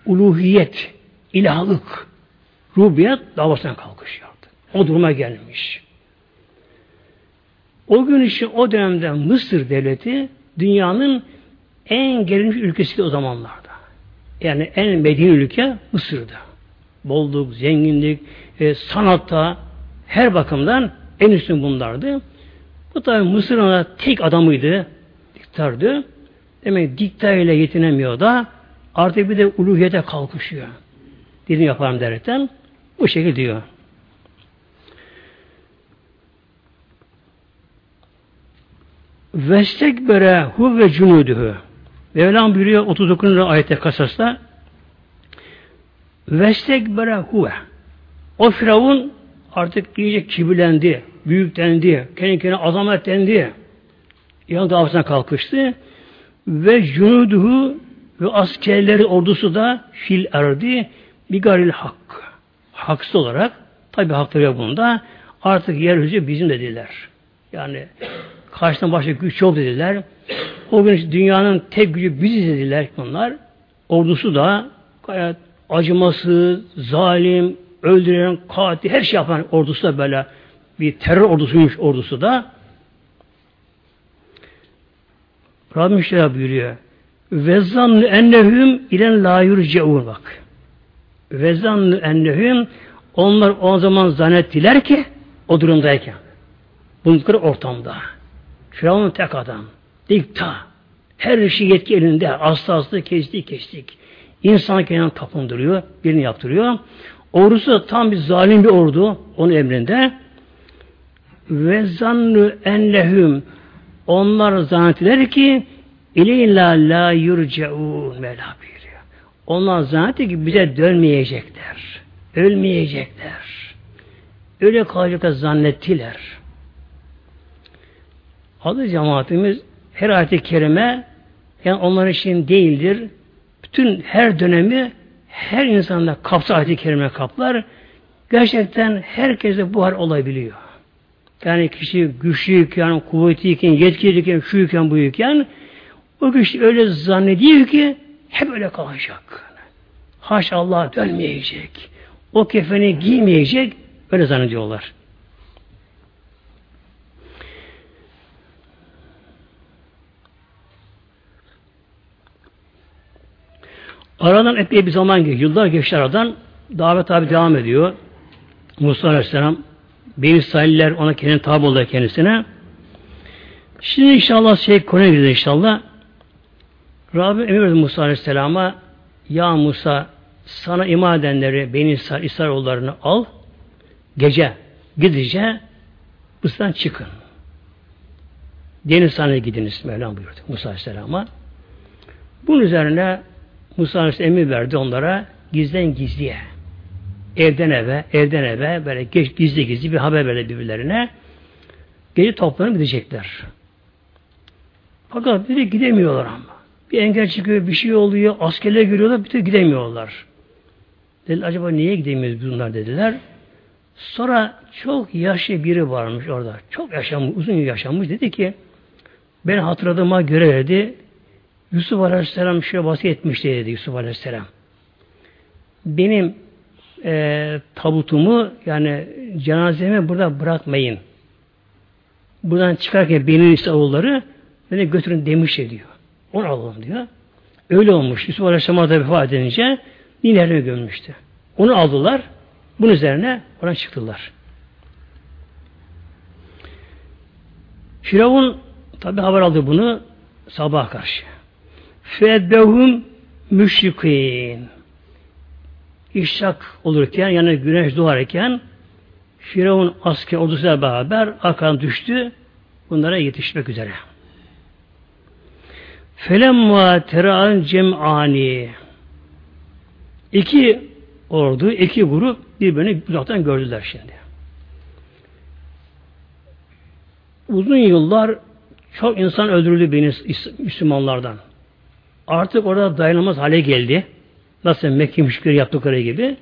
[SPEAKER 1] uluhiyet, ilahlık, rubiyet davasına kalkışıyor artık. O duruma gelmiş. O gün için o dönemde Mısır devleti dünyanın en gelişmiş ülkesiydi o zamanlarda. Yani en medeni ülke Mısır'da. Bolluk, zenginlik, e, sanatta her bakımdan en üstün bunlardı. Bu tabi Mısır'ın tek adamıydı, diktardı. Demek dikta ile yetinemiyor da artık bir de uluhiyete kalkışıyor. Dilini yaparım derken bu şekilde diyor. Vestekbere hu ve cunuduhu. Mevlam buyuruyor 39. ayette kasasla Vestekbere huve. O Firavun artık iyice kibirlendi, büyüklendi, kendi kendine azametlendi. İran davasına kalkıştı. Ve cunuduhu ve askerleri ordusu da fil erdi bir garil hak. Haksız olarak tabi hakları yok bunda. Artık yeryüzü bizim dediler. Yani karşıdan başka güç yok dediler. O gün dünyanın tek gücü biziz dediler bunlar. Ordusu da gayet acıması, zalim, öldüren, katil, her şey yapan ordusu da böyle bir terör ordusuymuş ordusu da. Rabbim şöyle buyuruyor. Ve zannu ennehum ilen la yurceun bak. Ve zannu ennehum onlar o zaman zannettiler ki o durumdayken bulundukları ortamda Firavun tek adam dikta her şey yetki elinde aslı aslı kestik kestik insan kendini tapındırıyor birini yaptırıyor ordusu tam bir zalim bir ordu onun emrinde ve zannu ennehum onlar zannettiler ki İleyla la yurceun Mevla buyuruyor. Onlar zannetti ki bize dönmeyecekler. Ölmeyecekler. Öyle kalacaklar zannettiler. Adı cemaatimiz her ayet-i kerime yani onların için değildir. Bütün her dönemi her insanda kapsa ayet-i kerime kaplar. Gerçekten herkese bu hal olabiliyor. Yani kişi güçlüyken, kuvvetliyken, yetkiliyken, şuyken, buyken o kişi öyle zannediyor ki hep öyle kalacak. Haş Allah dönmeyecek. O kefeni giymeyecek. Öyle zannediyorlar. Aradan epey bir zaman geçiyor. Yıllar geçti aradan. Davet tabi devam ediyor. Musa Aleyhisselam Beni İsrailler ona kendine tabi oldu kendisine. Şimdi inşallah şey konuya girdi inşallah. Rabbim emir Musa Aleyhisselam'a Ya Musa sana iman edenleri Beni İsrail, İsrailoğullarını al gece gidince Mısır'dan çıkın. Deniz sahneye gidiniz Mevlam buyurdu Musa Aleyhisselam'a. Bunun üzerine Musa Aleyhisselam emir verdi onlara gizden gizliye. Evden eve, evden eve böyle geç, gizli gizli bir haber verdi birbirlerine. Gece toplanıp gidecekler. Fakat biri gidemiyorlar ama. Bir engel çıkıyor, bir şey oluyor, askerler görüyorlar, bir de gidemiyorlar. Dediler, acaba niye gidemiyoruz bunlar dediler. Sonra çok yaşlı biri varmış orada. Çok yaşamış, uzun yaşamış. Dedi ki, ben hatırladığıma göre dedi, Yusuf Aleyhisselam şöyle vasiyet etmişti dedi Yusuf Aleyhisselam. Benim e, tabutumu yani cenazemi burada bırakmayın. Buradan çıkarken benim oğulları beni götürün demiş diyor. Onu alalım diyor. Öyle olmuş. Yusuf Aleyhisselam da vefat edince Niner'e gömmüştü. Onu aldılar. Bunun üzerine ona çıktılar. Firavun tabi haber aldı bunu sabah karşı. Feddehum müşrikin. İşrak olurken yani güneş doğarken Firavun asker ordusuyla beraber arkadan düştü. Bunlara yetişmek üzere. Felemma tera'an cem'ani İki ordu, iki grup birbirini uzaktan gördüler şimdi. Uzun yıllar çok insan öldürüldü Müslümanlardan. Artık orada dayanılmaz hale geldi. Nasıl Mekke müşkülü yaptıkları gibi.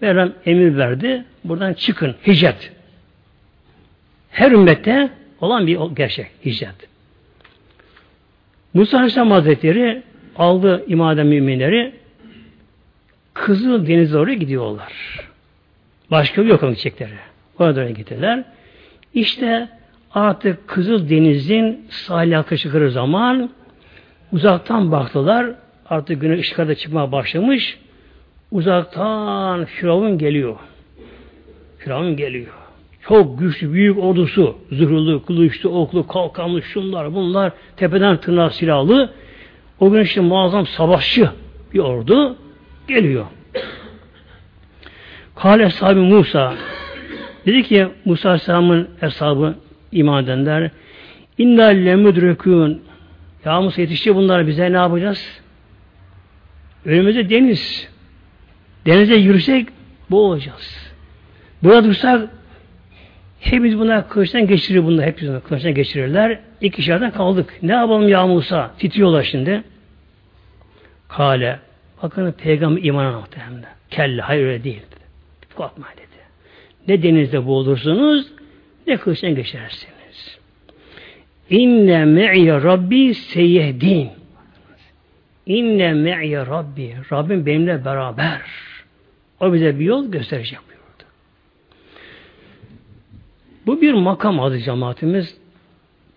[SPEAKER 1] Mevlam emir verdi. Buradan çıkın. Hicret. Her ümmette olan bir gerçek. Hicret. Musa Aleyhisselam Hazretleri aldı imaden müminleri Kızıl Deniz'e oraya gidiyorlar. Başka yok onun gidecekleri. Orada oraya gittiler. İşte artık Kızıl Deniz'in sahil yaklaşıkları zaman uzaktan baktılar. Artık güneş ışıklarda çıkmaya başlamış. Uzaktan Firavun geliyor. Firavun geliyor. Çok güçlü, büyük ordusu. Zırhlı, kılıçlı, oklu, kalkanlı, şunlar, bunlar. Tepeden tırnağa silahlı. O gün işte muazzam savaşçı bir ordu geliyor. Kale sahibi Musa dedi ki Musa Aleyhisselam'ın hesabı iman edenler İnna lemudrekûn Ya Musa yetişti bunlar bize ne yapacağız? Önümüzde deniz. Denize yürüsek boğulacağız. Burada dursak hepimiz bunlar kılıçtan geçirir bunlar. Hepimiz bunlar kılıçtan geçirirler. İki kişilerden kaldık. Ne yapalım ya Musa? Titriyorlar şimdi. Kale. Bakın peygamber imana muhtemelen. Kelle hayır öyle değil. Korkma dedi. Ne denizde boğulursunuz ne kılıçtan geçersiniz. İnne me'ye Rabbi seyehdin. İnne me'ye Rabbi. Rabbim benimle beraber. O bize bir yol gösterecek buyurdu. Bu bir makam adı cemaatimiz.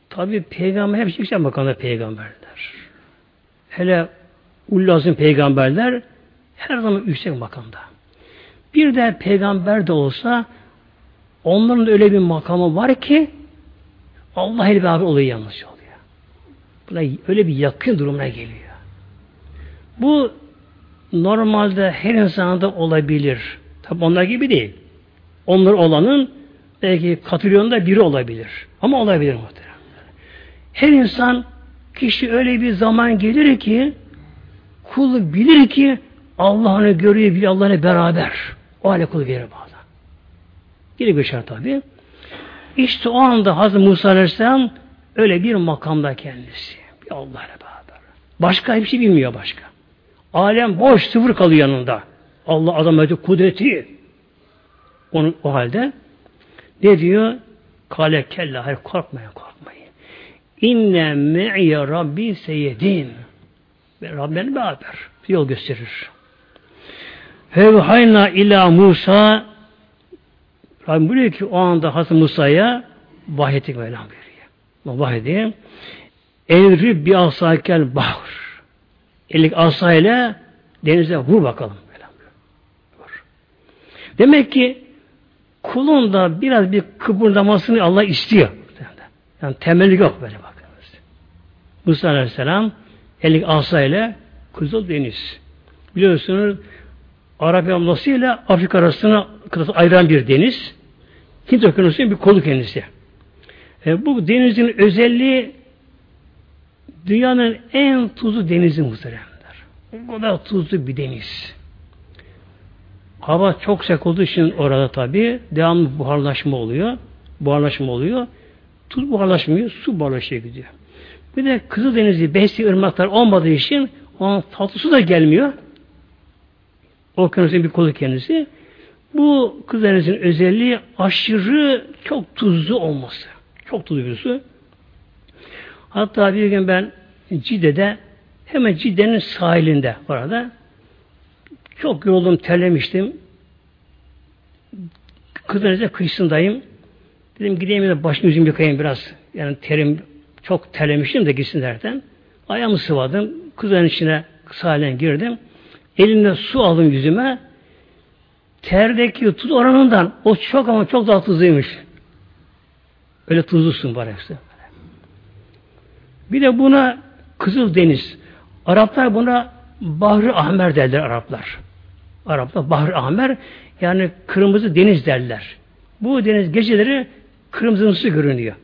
[SPEAKER 1] Tabi peygamber hep yüksek makamda peygamberler. Hele ullazın peygamberler her zaman yüksek makamda. Bir de peygamber de olsa onların öyle bir makamı var ki Allah ile beraber oluyor yalnız oluyor. Buna öyle bir yakın durumuna geliyor. Bu normalde her insanda olabilir. Tabi onlar gibi değil. Onlar olanın belki katrilyonda biri olabilir. Ama olabilir muhtemelen. Her insan kişi öyle bir zaman gelir ki kul bilir ki Allah'ını görüyor, bir Allah'ını beraber. O hale kul gelir bazen. Yine bir şart tabi. İşte o anda Hazreti Musa Aleyhisselam öyle bir makamda kendisi. Bir Allah'la beraber. Başka hiçbir şey bilmiyor başka. Alem boş, sıfır kalıyor yanında. Allah azameti, kudreti. Onun o halde ne diyor? Kale kella, hayır korkmayın, korkmayın. İnne me'ye Rabbi seyyedin. Ve Rabbim beraber yol gösterir. Fevhayna ila Musa Rabbim buyuruyor ki o anda Hazreti Musa'ya vahyetik Mevlam buyuruyor. Vahyedi Evrib bir asayken bahur. Elik asayla denize vur bakalım. Vur. Demek ki kulun da biraz bir kıpırdamasını Allah istiyor. Yani temeli yok böyle bakınız. Musa Aleyhisselam elik asayla Kızıl Deniz. Biliyorsunuz Arap Yarımadası ile Afrika arasını ayıran bir deniz. Hint Okyanusu'nun bir kolu kendisi. E, bu denizin özelliği dünyanın en tuzlu denizi muhteremler. O kadar tuzlu bir deniz. Hava çok sıcak olduğu için orada tabi devamlı buharlaşma oluyor. Buharlaşma oluyor. Tuz buharlaşmıyor, su buharlaşıyor gidiyor. Bir de Kızıldeniz'i besli ırmaklar olmadığı için onun tatlısı da gelmiyor. Okyanusun bir kolu kendisi. Bu Kızıldeniz'in özelliği aşırı çok tuzlu olması. Çok tuzlu bir su. Hatta bir gün ben Cide'de hemen Cide'nin sahilinde orada çok yoruldum, terlemiştim. Kızıldeniz'e kıyısındayım. Dedim gideyim de başını yüzümü yıkayayım biraz. Yani terim çok terlemiştim de gitsin derken. Ayağımı sıvadım. Kızların içine sahiden girdim. Elimde su aldım yüzüme. Terdeki tuz oranından o çok ama çok daha tuzluymuş. Öyle tuzlusun var hepsi. Bir de buna Kızıl Deniz. Araplar buna Bahri Ahmer derler Araplar. Araplar Bahri Ahmer yani kırmızı deniz derler. Bu deniz geceleri kırmızısı görünüyor.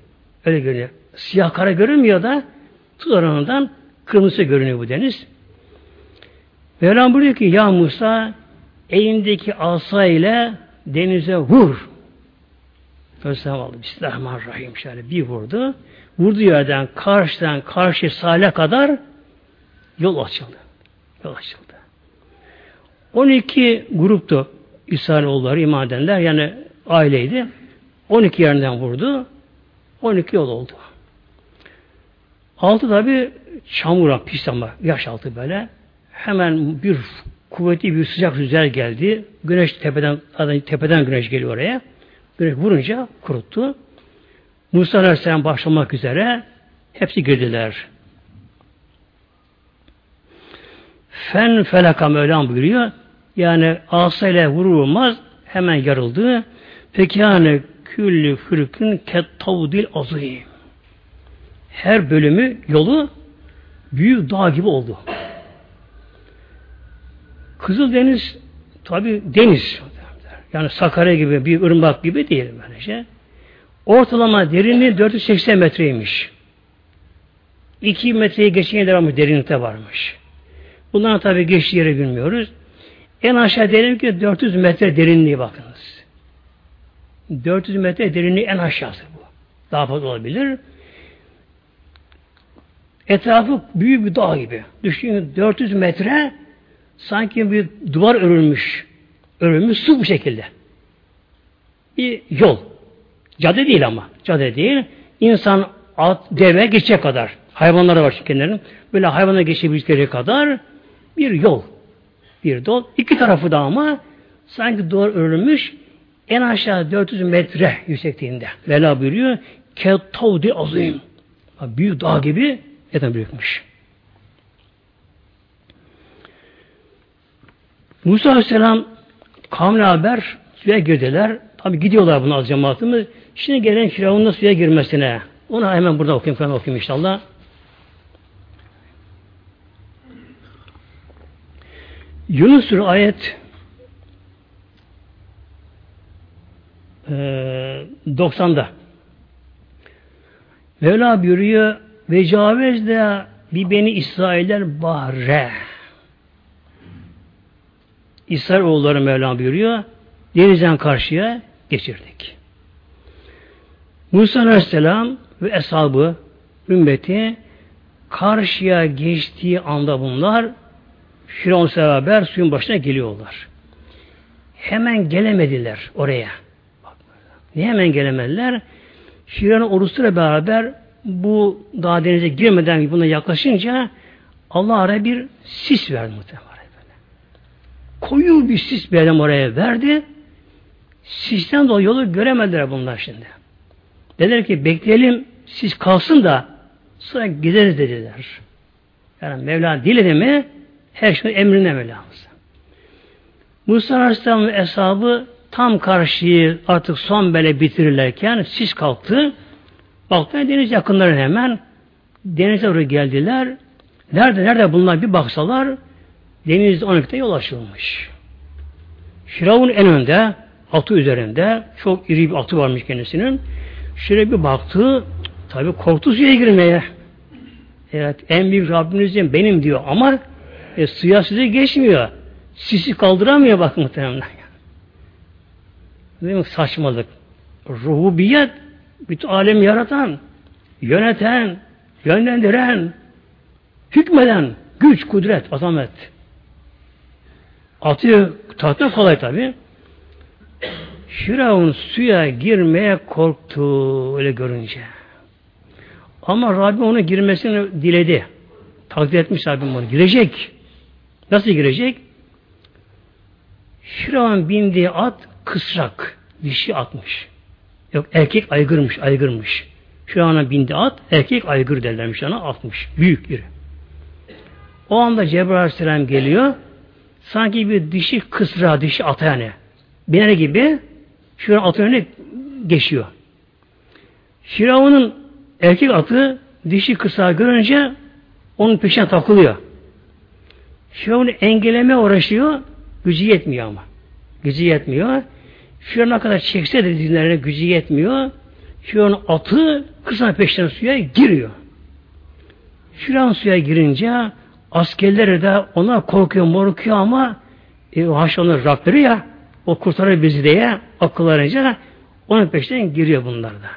[SPEAKER 1] Öyle görünüyor. Siyah kara görünmüyor da tuz oranından kırmızı görünüyor bu deniz. Mevlam buyuruyor ki ya Musa elindeki asa ile denize vur. Aleyhisselam. Bismillahirrahmanirrahim. Şöyle bir vurdu. Vurdu yerden karşıdan karşı sahile kadar yol açıldı. Yol açıldı. 12 gruptu İsrailoğulları iman edenler yani aileydi. 12 yerinden vurdu. 12 yol oldu. Altı tabi çamura, pis ama yaş altı böyle. Hemen bir kuvvetli bir sıcak rüzgar geldi. Güneş tepeden, tepeden güneş geliyor oraya. Güneş vurunca kuruttu. Musa Aleyhisselam başlamak üzere hepsi girdiler. Fen felaka Mevlam buyuruyor. Yani asayla vurulmaz hemen yarıldı. Peki yani küllü fırkın kettavdil azim. Her bölümü yolu büyük dağ gibi oldu. Kızıldeniz tabi deniz. Yani Sakarya gibi bir ırmak gibi değil böylece. Ortalama derinliği 480 metreymiş. 2 metreye geçen varmış, derinlikte varmış. Bunların tabi geçtiği yeri bilmiyoruz. En aşağı ki 400 metre derinliği bakınız. 400 metre derinliği en aşağısı bu. Daha fazla olabilir. Etrafı büyük bir dağ gibi. Düşünün 400 metre sanki bir duvar örülmüş. Örülmüş su bu şekilde. Bir yol. Cadde değil ama. Cadde değil. İnsan at, deve geçecek kadar. Hayvanlara var kendilerinin. Böyle hayvana geçebilecekleri kadar bir yol. Bir yol. İki tarafı da ama sanki duvar örülmüş en aşağı 400 metre yüksekliğinde. Vela buyuruyor. Kettavdi azim. Büyük dağ gibi neden büyükmüş. Musa Aleyhisselam kavmine haber suya girdiler. Tabi gidiyorlar bunu az cemaatimiz. Şimdi gelen Firavun'un suya girmesine. Onu hemen burada okuyayım, falan okuyayım inşallah. Yunus Suresi ayet e, 90'da Mevla buyuruyor ve de bir beni İsrailler bahre İsrail oğulları Mevla buyuruyor denizden karşıya geçirdik. Musa Aleyhisselam ve eshabı ümmeti karşıya geçtiği anda bunlar Firavun'la beraber suyun başına geliyorlar. Hemen gelemediler oraya. Niye hemen gelemediler? Firavun ordusuyla beraber bu dağ denize girmeden buna yaklaşınca Allah araya bir sis verdi muhtemelen. Koyu bir sis bir adam oraya verdi. Sisten dolayı yolu göremediler bunlar şimdi. Dediler ki bekleyelim sis kalsın da sonra gideriz dediler. Yani Mevla diledi mi her şey emrine Mevlamız. Musa Aleyhisselam ve eshabı tam karşıyı artık son böyle bitirirlerken sis kalktı. Baktılar deniz yakınları hemen denize doğru geldiler. Nerede nerede bunlar bir baksalar deniz 12'de yol açılmış. Firavun en önde atı üzerinde çok iri bir atı varmış kendisinin. Şöyle bir baktı tabi korktu suya girmeye. Evet en büyük Rabbinizim benim diyor ama e, suya size geçmiyor. Sisi kaldıramıyor bak muhtemelen. Değil mi? Saçmalık. Rububiyet bütün alem yaratan, yöneten, yönlendiren, hükmeden, güç, kudret, azamet. Atıyor tahtına kolay tabi. Firavun suya girmeye korktu öyle görünce. Ama Rabbim onu girmesini diledi. Takdir etmiş Rabbim onu. Girecek. Nasıl girecek? Firavun bindiği at kısrak. Dişi atmış. Yok erkek aygırmış, aygırmış. Ana bindi at, erkek aygır derlermiş ona atmış. Büyük biri. O anda Cebrail Aleyhisselam geliyor. Sanki bir dişi kısra, dişi ata yani. Biner gibi şu an atın önüne geçiyor. Firavun'un erkek atı dişi kısa görünce onun peşine takılıyor. Firavun engelleme uğraşıyor. Gücü yetmiyor ama. Gücü yetmiyor. Firavun'a kadar çekse de dinlerine gücü yetmiyor. Firavun atı kısa peşten suya giriyor. Firavun suya girince askerleri de ona korkuyor, morkuyor ama e, haşa onun Rableri ya o kurtarır bizi diye akıllarınca onun peşinden giriyor bunlar da.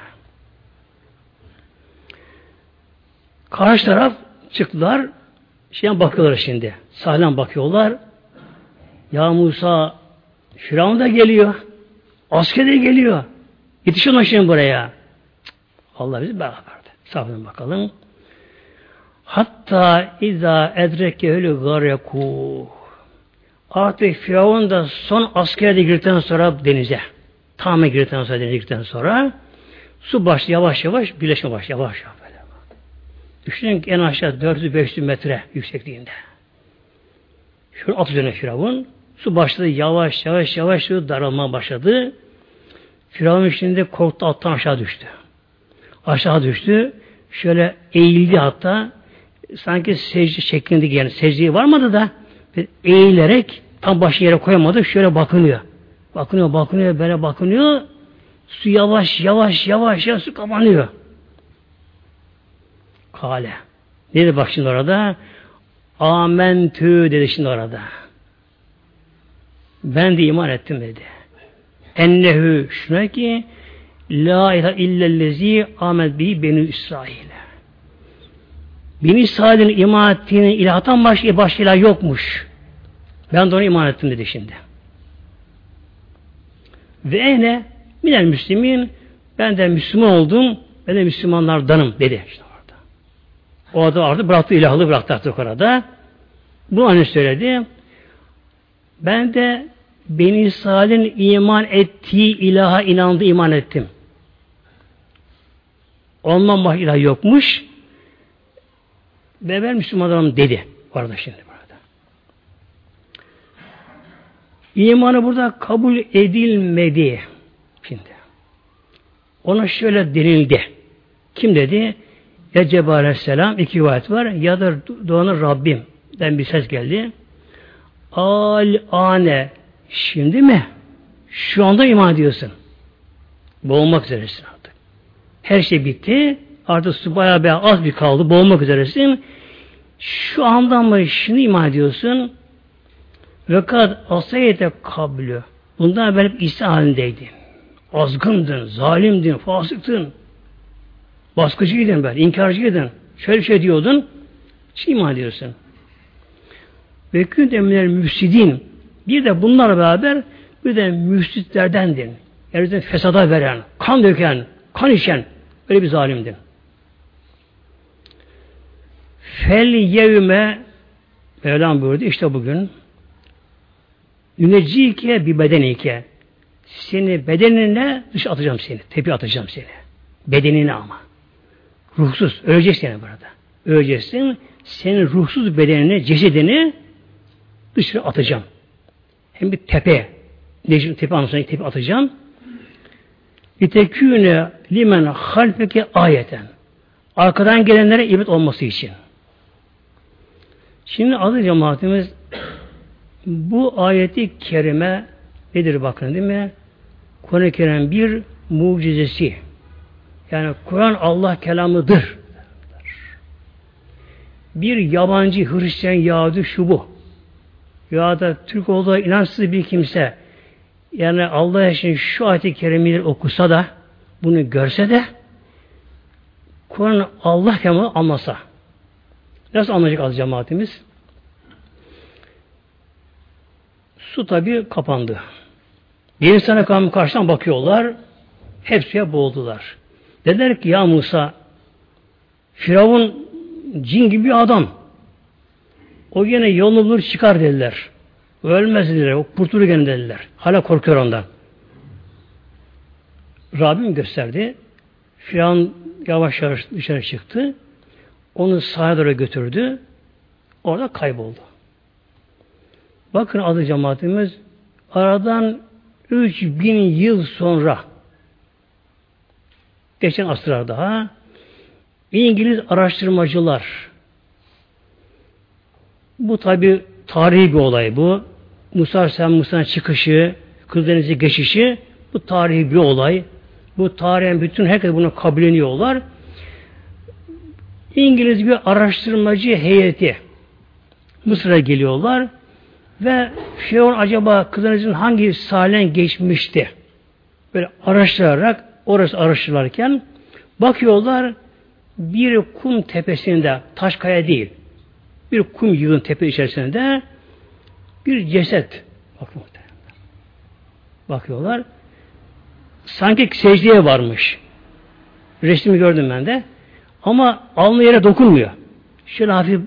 [SPEAKER 1] Karşı taraf çıktılar. Şeyden bakıyorlar şimdi. Sahlen bakıyorlar. Ya Musa Firavun da geliyor. Asker de geliyor. Yetişin şimdi buraya. Allah bizi beraberdi. Sabredin bakalım. Hatta izâ edrekehülü gareku. Artık Firavun da son askere de girdikten sonra denize. Tamamen girdikten sonra denize girdikten sonra su baş yavaş yavaş birleşme baş yavaş yavaş. Böyle. Düşünün en aşağı 400-500 metre yüksekliğinde. Şöyle at üzerine Firavun. Su başladı yavaş yavaş yavaş daralma başladı. Firavun şimdi korktu alttan aşağı düştü. Aşağı düştü. Şöyle eğildi hatta sanki secde şeklinde yani secdeye varmadı da eğilerek tam başı yere koyamadı. Şöyle bakınıyor. Bakınıyor, bakınıyor, böyle bakınıyor. Su yavaş, yavaş, yavaş, yavaş su kapanıyor. Kale. Ne dedi bak şimdi orada? Amentü dedi şimdi orada. Ben de iman ettim dedi. Ennehu şuna ki La ilahe illellezi amet bi beni İsrail. Beni İsrail'in iman ettiğinin ilahatan başka, başka ilah yokmuş. Ben de ona iman ettim dedi şimdi. Ve ene minel müslimin ben de Müslüman oldum ben de Müslümanlardanım dedi. İşte orada. O adı artık bıraktı ilahlı bıraktı artık orada. Bu anı söyledi. Ben de Beni İsrail'in iman ettiği ilaha inandı, iman ettim. Ondan başka ilah yokmuş. Ve ben Müslümanlarım dedi. Orada şimdi burada. İmanı burada kabul edilmedi. Şimdi. Ona şöyle denildi. Kim dedi? Ya Cebrail Aleyhisselam iki rivayet var. Ya da doğanın Rabbim. Den bir ses geldi. Al ane Şimdi mi? Şu anda iman ediyorsun. Boğulmak üzeresin artık. Her şey bitti. Artık su bayağı bayağı az bir kaldı. Boğulmak üzeresin. Şu anda mı şimdi iman ediyorsun? Ve kad asayete kablü. Bundan ben hep isi halindeydin. Azgındın, zalimdin, fasıktın. Baskıcıydın ben, inkarcıydın. Şöyle şey diyordun. Şimdi iman ediyorsun. Ve kün demirler müfsidin. Bir de bunlarla beraber bir de müfsitlerdendir. Yani fesada veren, kan döken, kan içen öyle bir zalimdir. Fel yevme Mevlam buyurdu işte bugün Nüneccike bir bedenike seni bedenine dış atacağım seni. Tepi atacağım seni. Bedenine ama. Ruhsuz. Öleceksin yani burada. Öleceksin. Senin ruhsuz bedenini, cesedini dışarı atacağım. Hem bir tepe. Necim tepe anlamında tepe atacağım. İtekûne limen halfeke ayeten. Arkadan gelenlere ibret olması için. Şimdi adı cemaatimiz bu ayeti kerime nedir bakın değil mi? Kur'an-ı Kerim bir mucizesi. Yani Kur'an Allah kelamıdır. Bir yabancı Hristiyan Yahudi şu bu ya da Türk olduğu inançsız bir kimse yani Allah için şu ayet-i kerimeleri okusa da bunu görse de Kur'an Allah kelamı anlasa. Nasıl anlayacak az cemaatimiz? Su tabi kapandı. Bir insana karşıdan bakıyorlar. Hepsiye boğuldular. Dediler ki ya Musa Firavun cin gibi bir adam. O yine yolunu bulur çıkar dediler. Ölmez dediler. O kurtulur gene dediler. Hala korkuyor ondan. Rabbim gösterdi. Firavun yavaş yavaş dışarı çıktı. Onu sağa doğru götürdü. Orada kayboldu. Bakın adı cemaatimiz aradan 3000 yıl sonra geçen asırlar daha İngiliz araştırmacılar bu tabi tarihi bir olay bu. Musa Aleyhisselam Musa'nın çıkışı, Kızdeniz'e geçişi bu tarihi bir olay. Bu tarihen bütün herkes bunu kabulleniyorlar. İngiliz bir araştırmacı heyeti Mısır'a geliyorlar ve Firavun acaba Kızdeniz'in hangi sahlen geçmişti? Böyle araştırarak orası araştırırken bakıyorlar bir kum tepesinde taş kaya değil bir kum yığın tepe içerisinde bir ceset Bakıyorlar. Sanki secdeye varmış. Resmi gördüm ben de. Ama alnı yere dokunmuyor. Şöyle hafif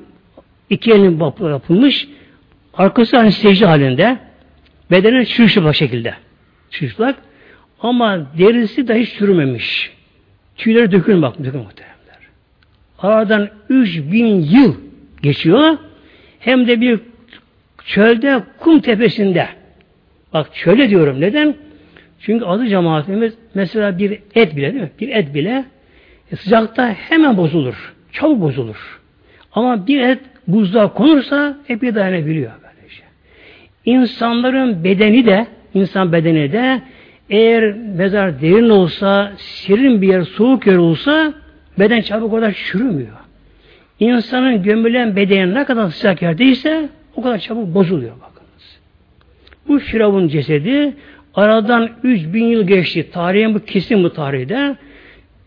[SPEAKER 1] iki elin yapılmış. Arkası hani secde halinde. Bedeni çürüşlük şekilde. Çürüşlük. Ama derisi dahi çürümemiş. Tüyleri dökülün bak. Dökülün muhteremler. Aradan 3000 yıl geçiyor. Hem de bir çölde kum tepesinde. Bak şöyle diyorum. Neden? Çünkü adı cemaatimiz mesela bir et bile değil mi? Bir et bile e, sıcakta hemen bozulur. Çabuk bozulur. Ama bir et buzluğa konursa epey dayanabiliyor böylece. İnsanların bedeni de insan bedeni de eğer mezar derin olsa, serin bir yer, soğuk yer olsa beden çabuk kadar çürümüyor. İnsanın gömülen bedeni ne kadar sıcak yerdeyse o kadar çabuk bozuluyor bakınız. Bu Firavun cesedi aradan 3000 yıl geçti. Tarihin bu kesin bu tarihte.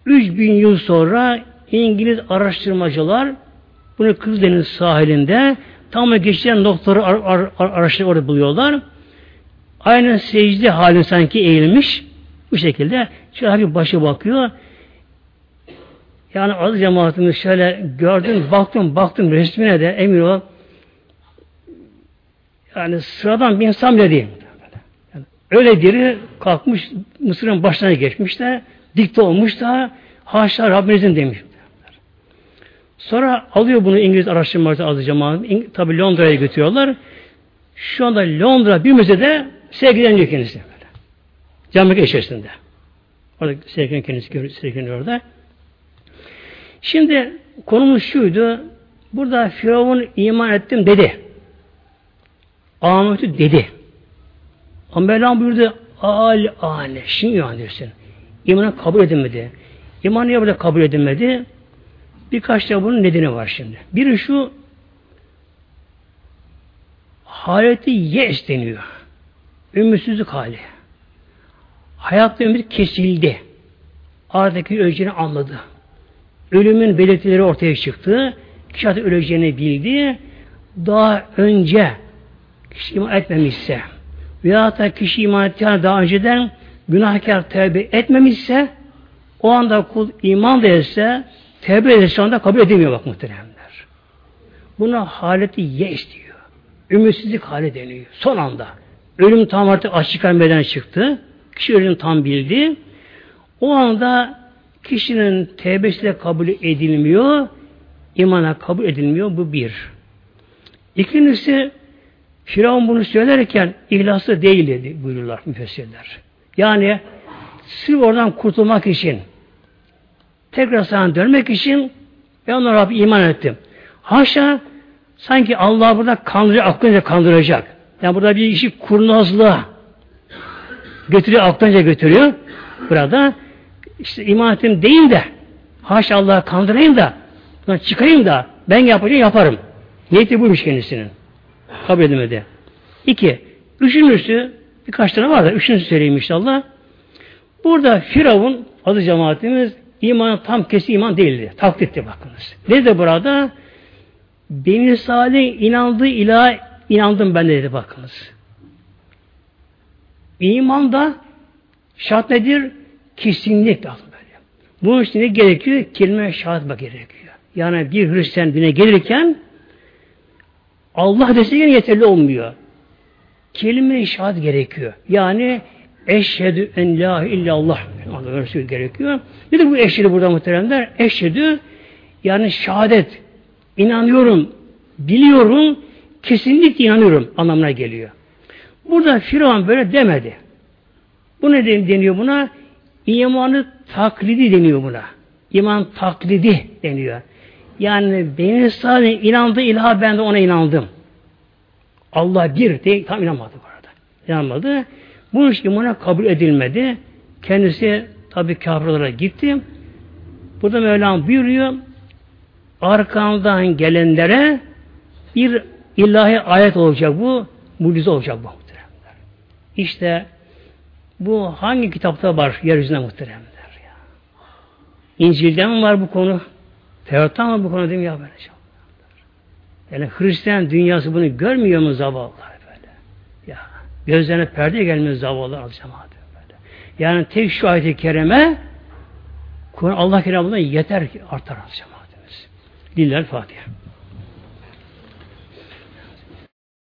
[SPEAKER 1] 3000 yıl sonra İngiliz araştırmacılar bunu Kızıldeniz sahilinde tam geçen noktaları ar ar ar araştırıp orada buluyorlar. Aynı secde halin sanki eğilmiş. Bu şekilde şöyle bir başı bakıyor. Yani az cemaatimiz şöyle gördüm, baktım, baktım resmine de emin ol. Yani sıradan bir insan bile değil. Yani öyle biri kalkmış Mısır'ın başına geçmiş de dikte olmuş da haşa Rabbinizin demiş. Sonra alıyor bunu İngiliz araştırmacı azı cemaat. Tabi Londra'ya götürüyorlar. Şu anda Londra bir müzede sergileniyor kendisi. Böyle. Cami içerisinde. Orada sergileniyor kendisi sergileniyor orada. Şimdi konumuz şuydu. Burada Firavun iman ettim dedi. Ahmet'i dedi. Ama Mevlam buyurdu al ane. Şimdi iman edersin. İmanı kabul edilmedi. İman niye burada kabul edilmedi? Birkaç da bunun nedeni var şimdi. Biri şu haleti yes deniyor. Ümitsizlik hali. Hayatta ümit kesildi. Aradaki öleceğini anladı. Ölümün belirtileri ortaya çıktı. Kişi artık öleceğini bildi. Daha önce kişi iman etmemişse veya da kişi iman ettiğine daha önceden günahkar tevbe etmemişse o anda kul iman da etse tevbe etse anda kabul edemiyor bak muhteremler. Buna haleti yes diyor. Ümitsizlik hali deniyor. Son anda. Ölüm tam artık açık beden çıktı. Kişi ölüm tam bildi. O anda kişinin tevbesi de kabul edilmiyor. imana kabul edilmiyor. Bu bir. İkincisi Firavun bunu söylerken ihlaslı değil dedi buyururlar müfessirler. Yani sırf oradan kurtulmak için tekrar sana dönmek için ben ona Rabbi iman ettim. Haşa sanki Allah burada kandıracak, aklınca kandıracak. Yani burada bir işi kurnazlığa götürüyor, aklınca götürüyor. Burada işte iman ettim değil de haşa Allah'a kandırayım da çıkayım da ben yapacağım yaparım. Niyeti buymuş kendisinin. Kabul edilmedi. İki. Üçüncüsü birkaç tane var da üçüncüsü söyleyeyim inşallah. Burada Firavun adı cemaatimiz iman tam kesin iman değildi. Taklitti bakınız. Ne de burada? Beni Salih inandığı ilah inandım ben de dedi bakınız. İmanda şart nedir? Kesinlik lazım böyle. Bunun için ne gerekiyor? Kelime şahit gerekiyor. Yani bir Hristiyan dine gelirken Allah deseyken yeterli olmuyor. Kelime-i şahit gerekiyor. Yani eşhedü en la illallah öyle gerekiyor. Nedir bu eşhedü burada muhteremler? Eşhedü yani şehadet inanıyorum, biliyorum, kesinlikle inanıyorum anlamına geliyor. Burada Firavun böyle demedi. Bu ne deniyor buna? İmanı taklidi deniyor buna. İman taklidi deniyor. Yani benim sadece inandığı ilaha ben de ona inandım. Allah bir diye tam inanmadı bu arada. İnanmadı. Bu iş imana kabul edilmedi. Kendisi tabi kafirlere gitti. Burada Mevlam buyuruyor arkamdan gelenlere bir ilahi ayet olacak bu, mucize olacak bu muhteremler. İşte bu hangi kitapta var yeryüzünde muhteremler ya? İncil'de mi var bu konu? Tevrat'ta mı bu konu değil mi ya böyle şey? Yani Hristiyan dünyası bunu görmüyor mu zavallılar böyle? Ya Gözlerine perde gelmez zavallı az cemaat. Yani tek şu ayet-i kerime Kur'an Allah kelamından yeter ki artar az cemaatimiz. Lillahi Fatiha.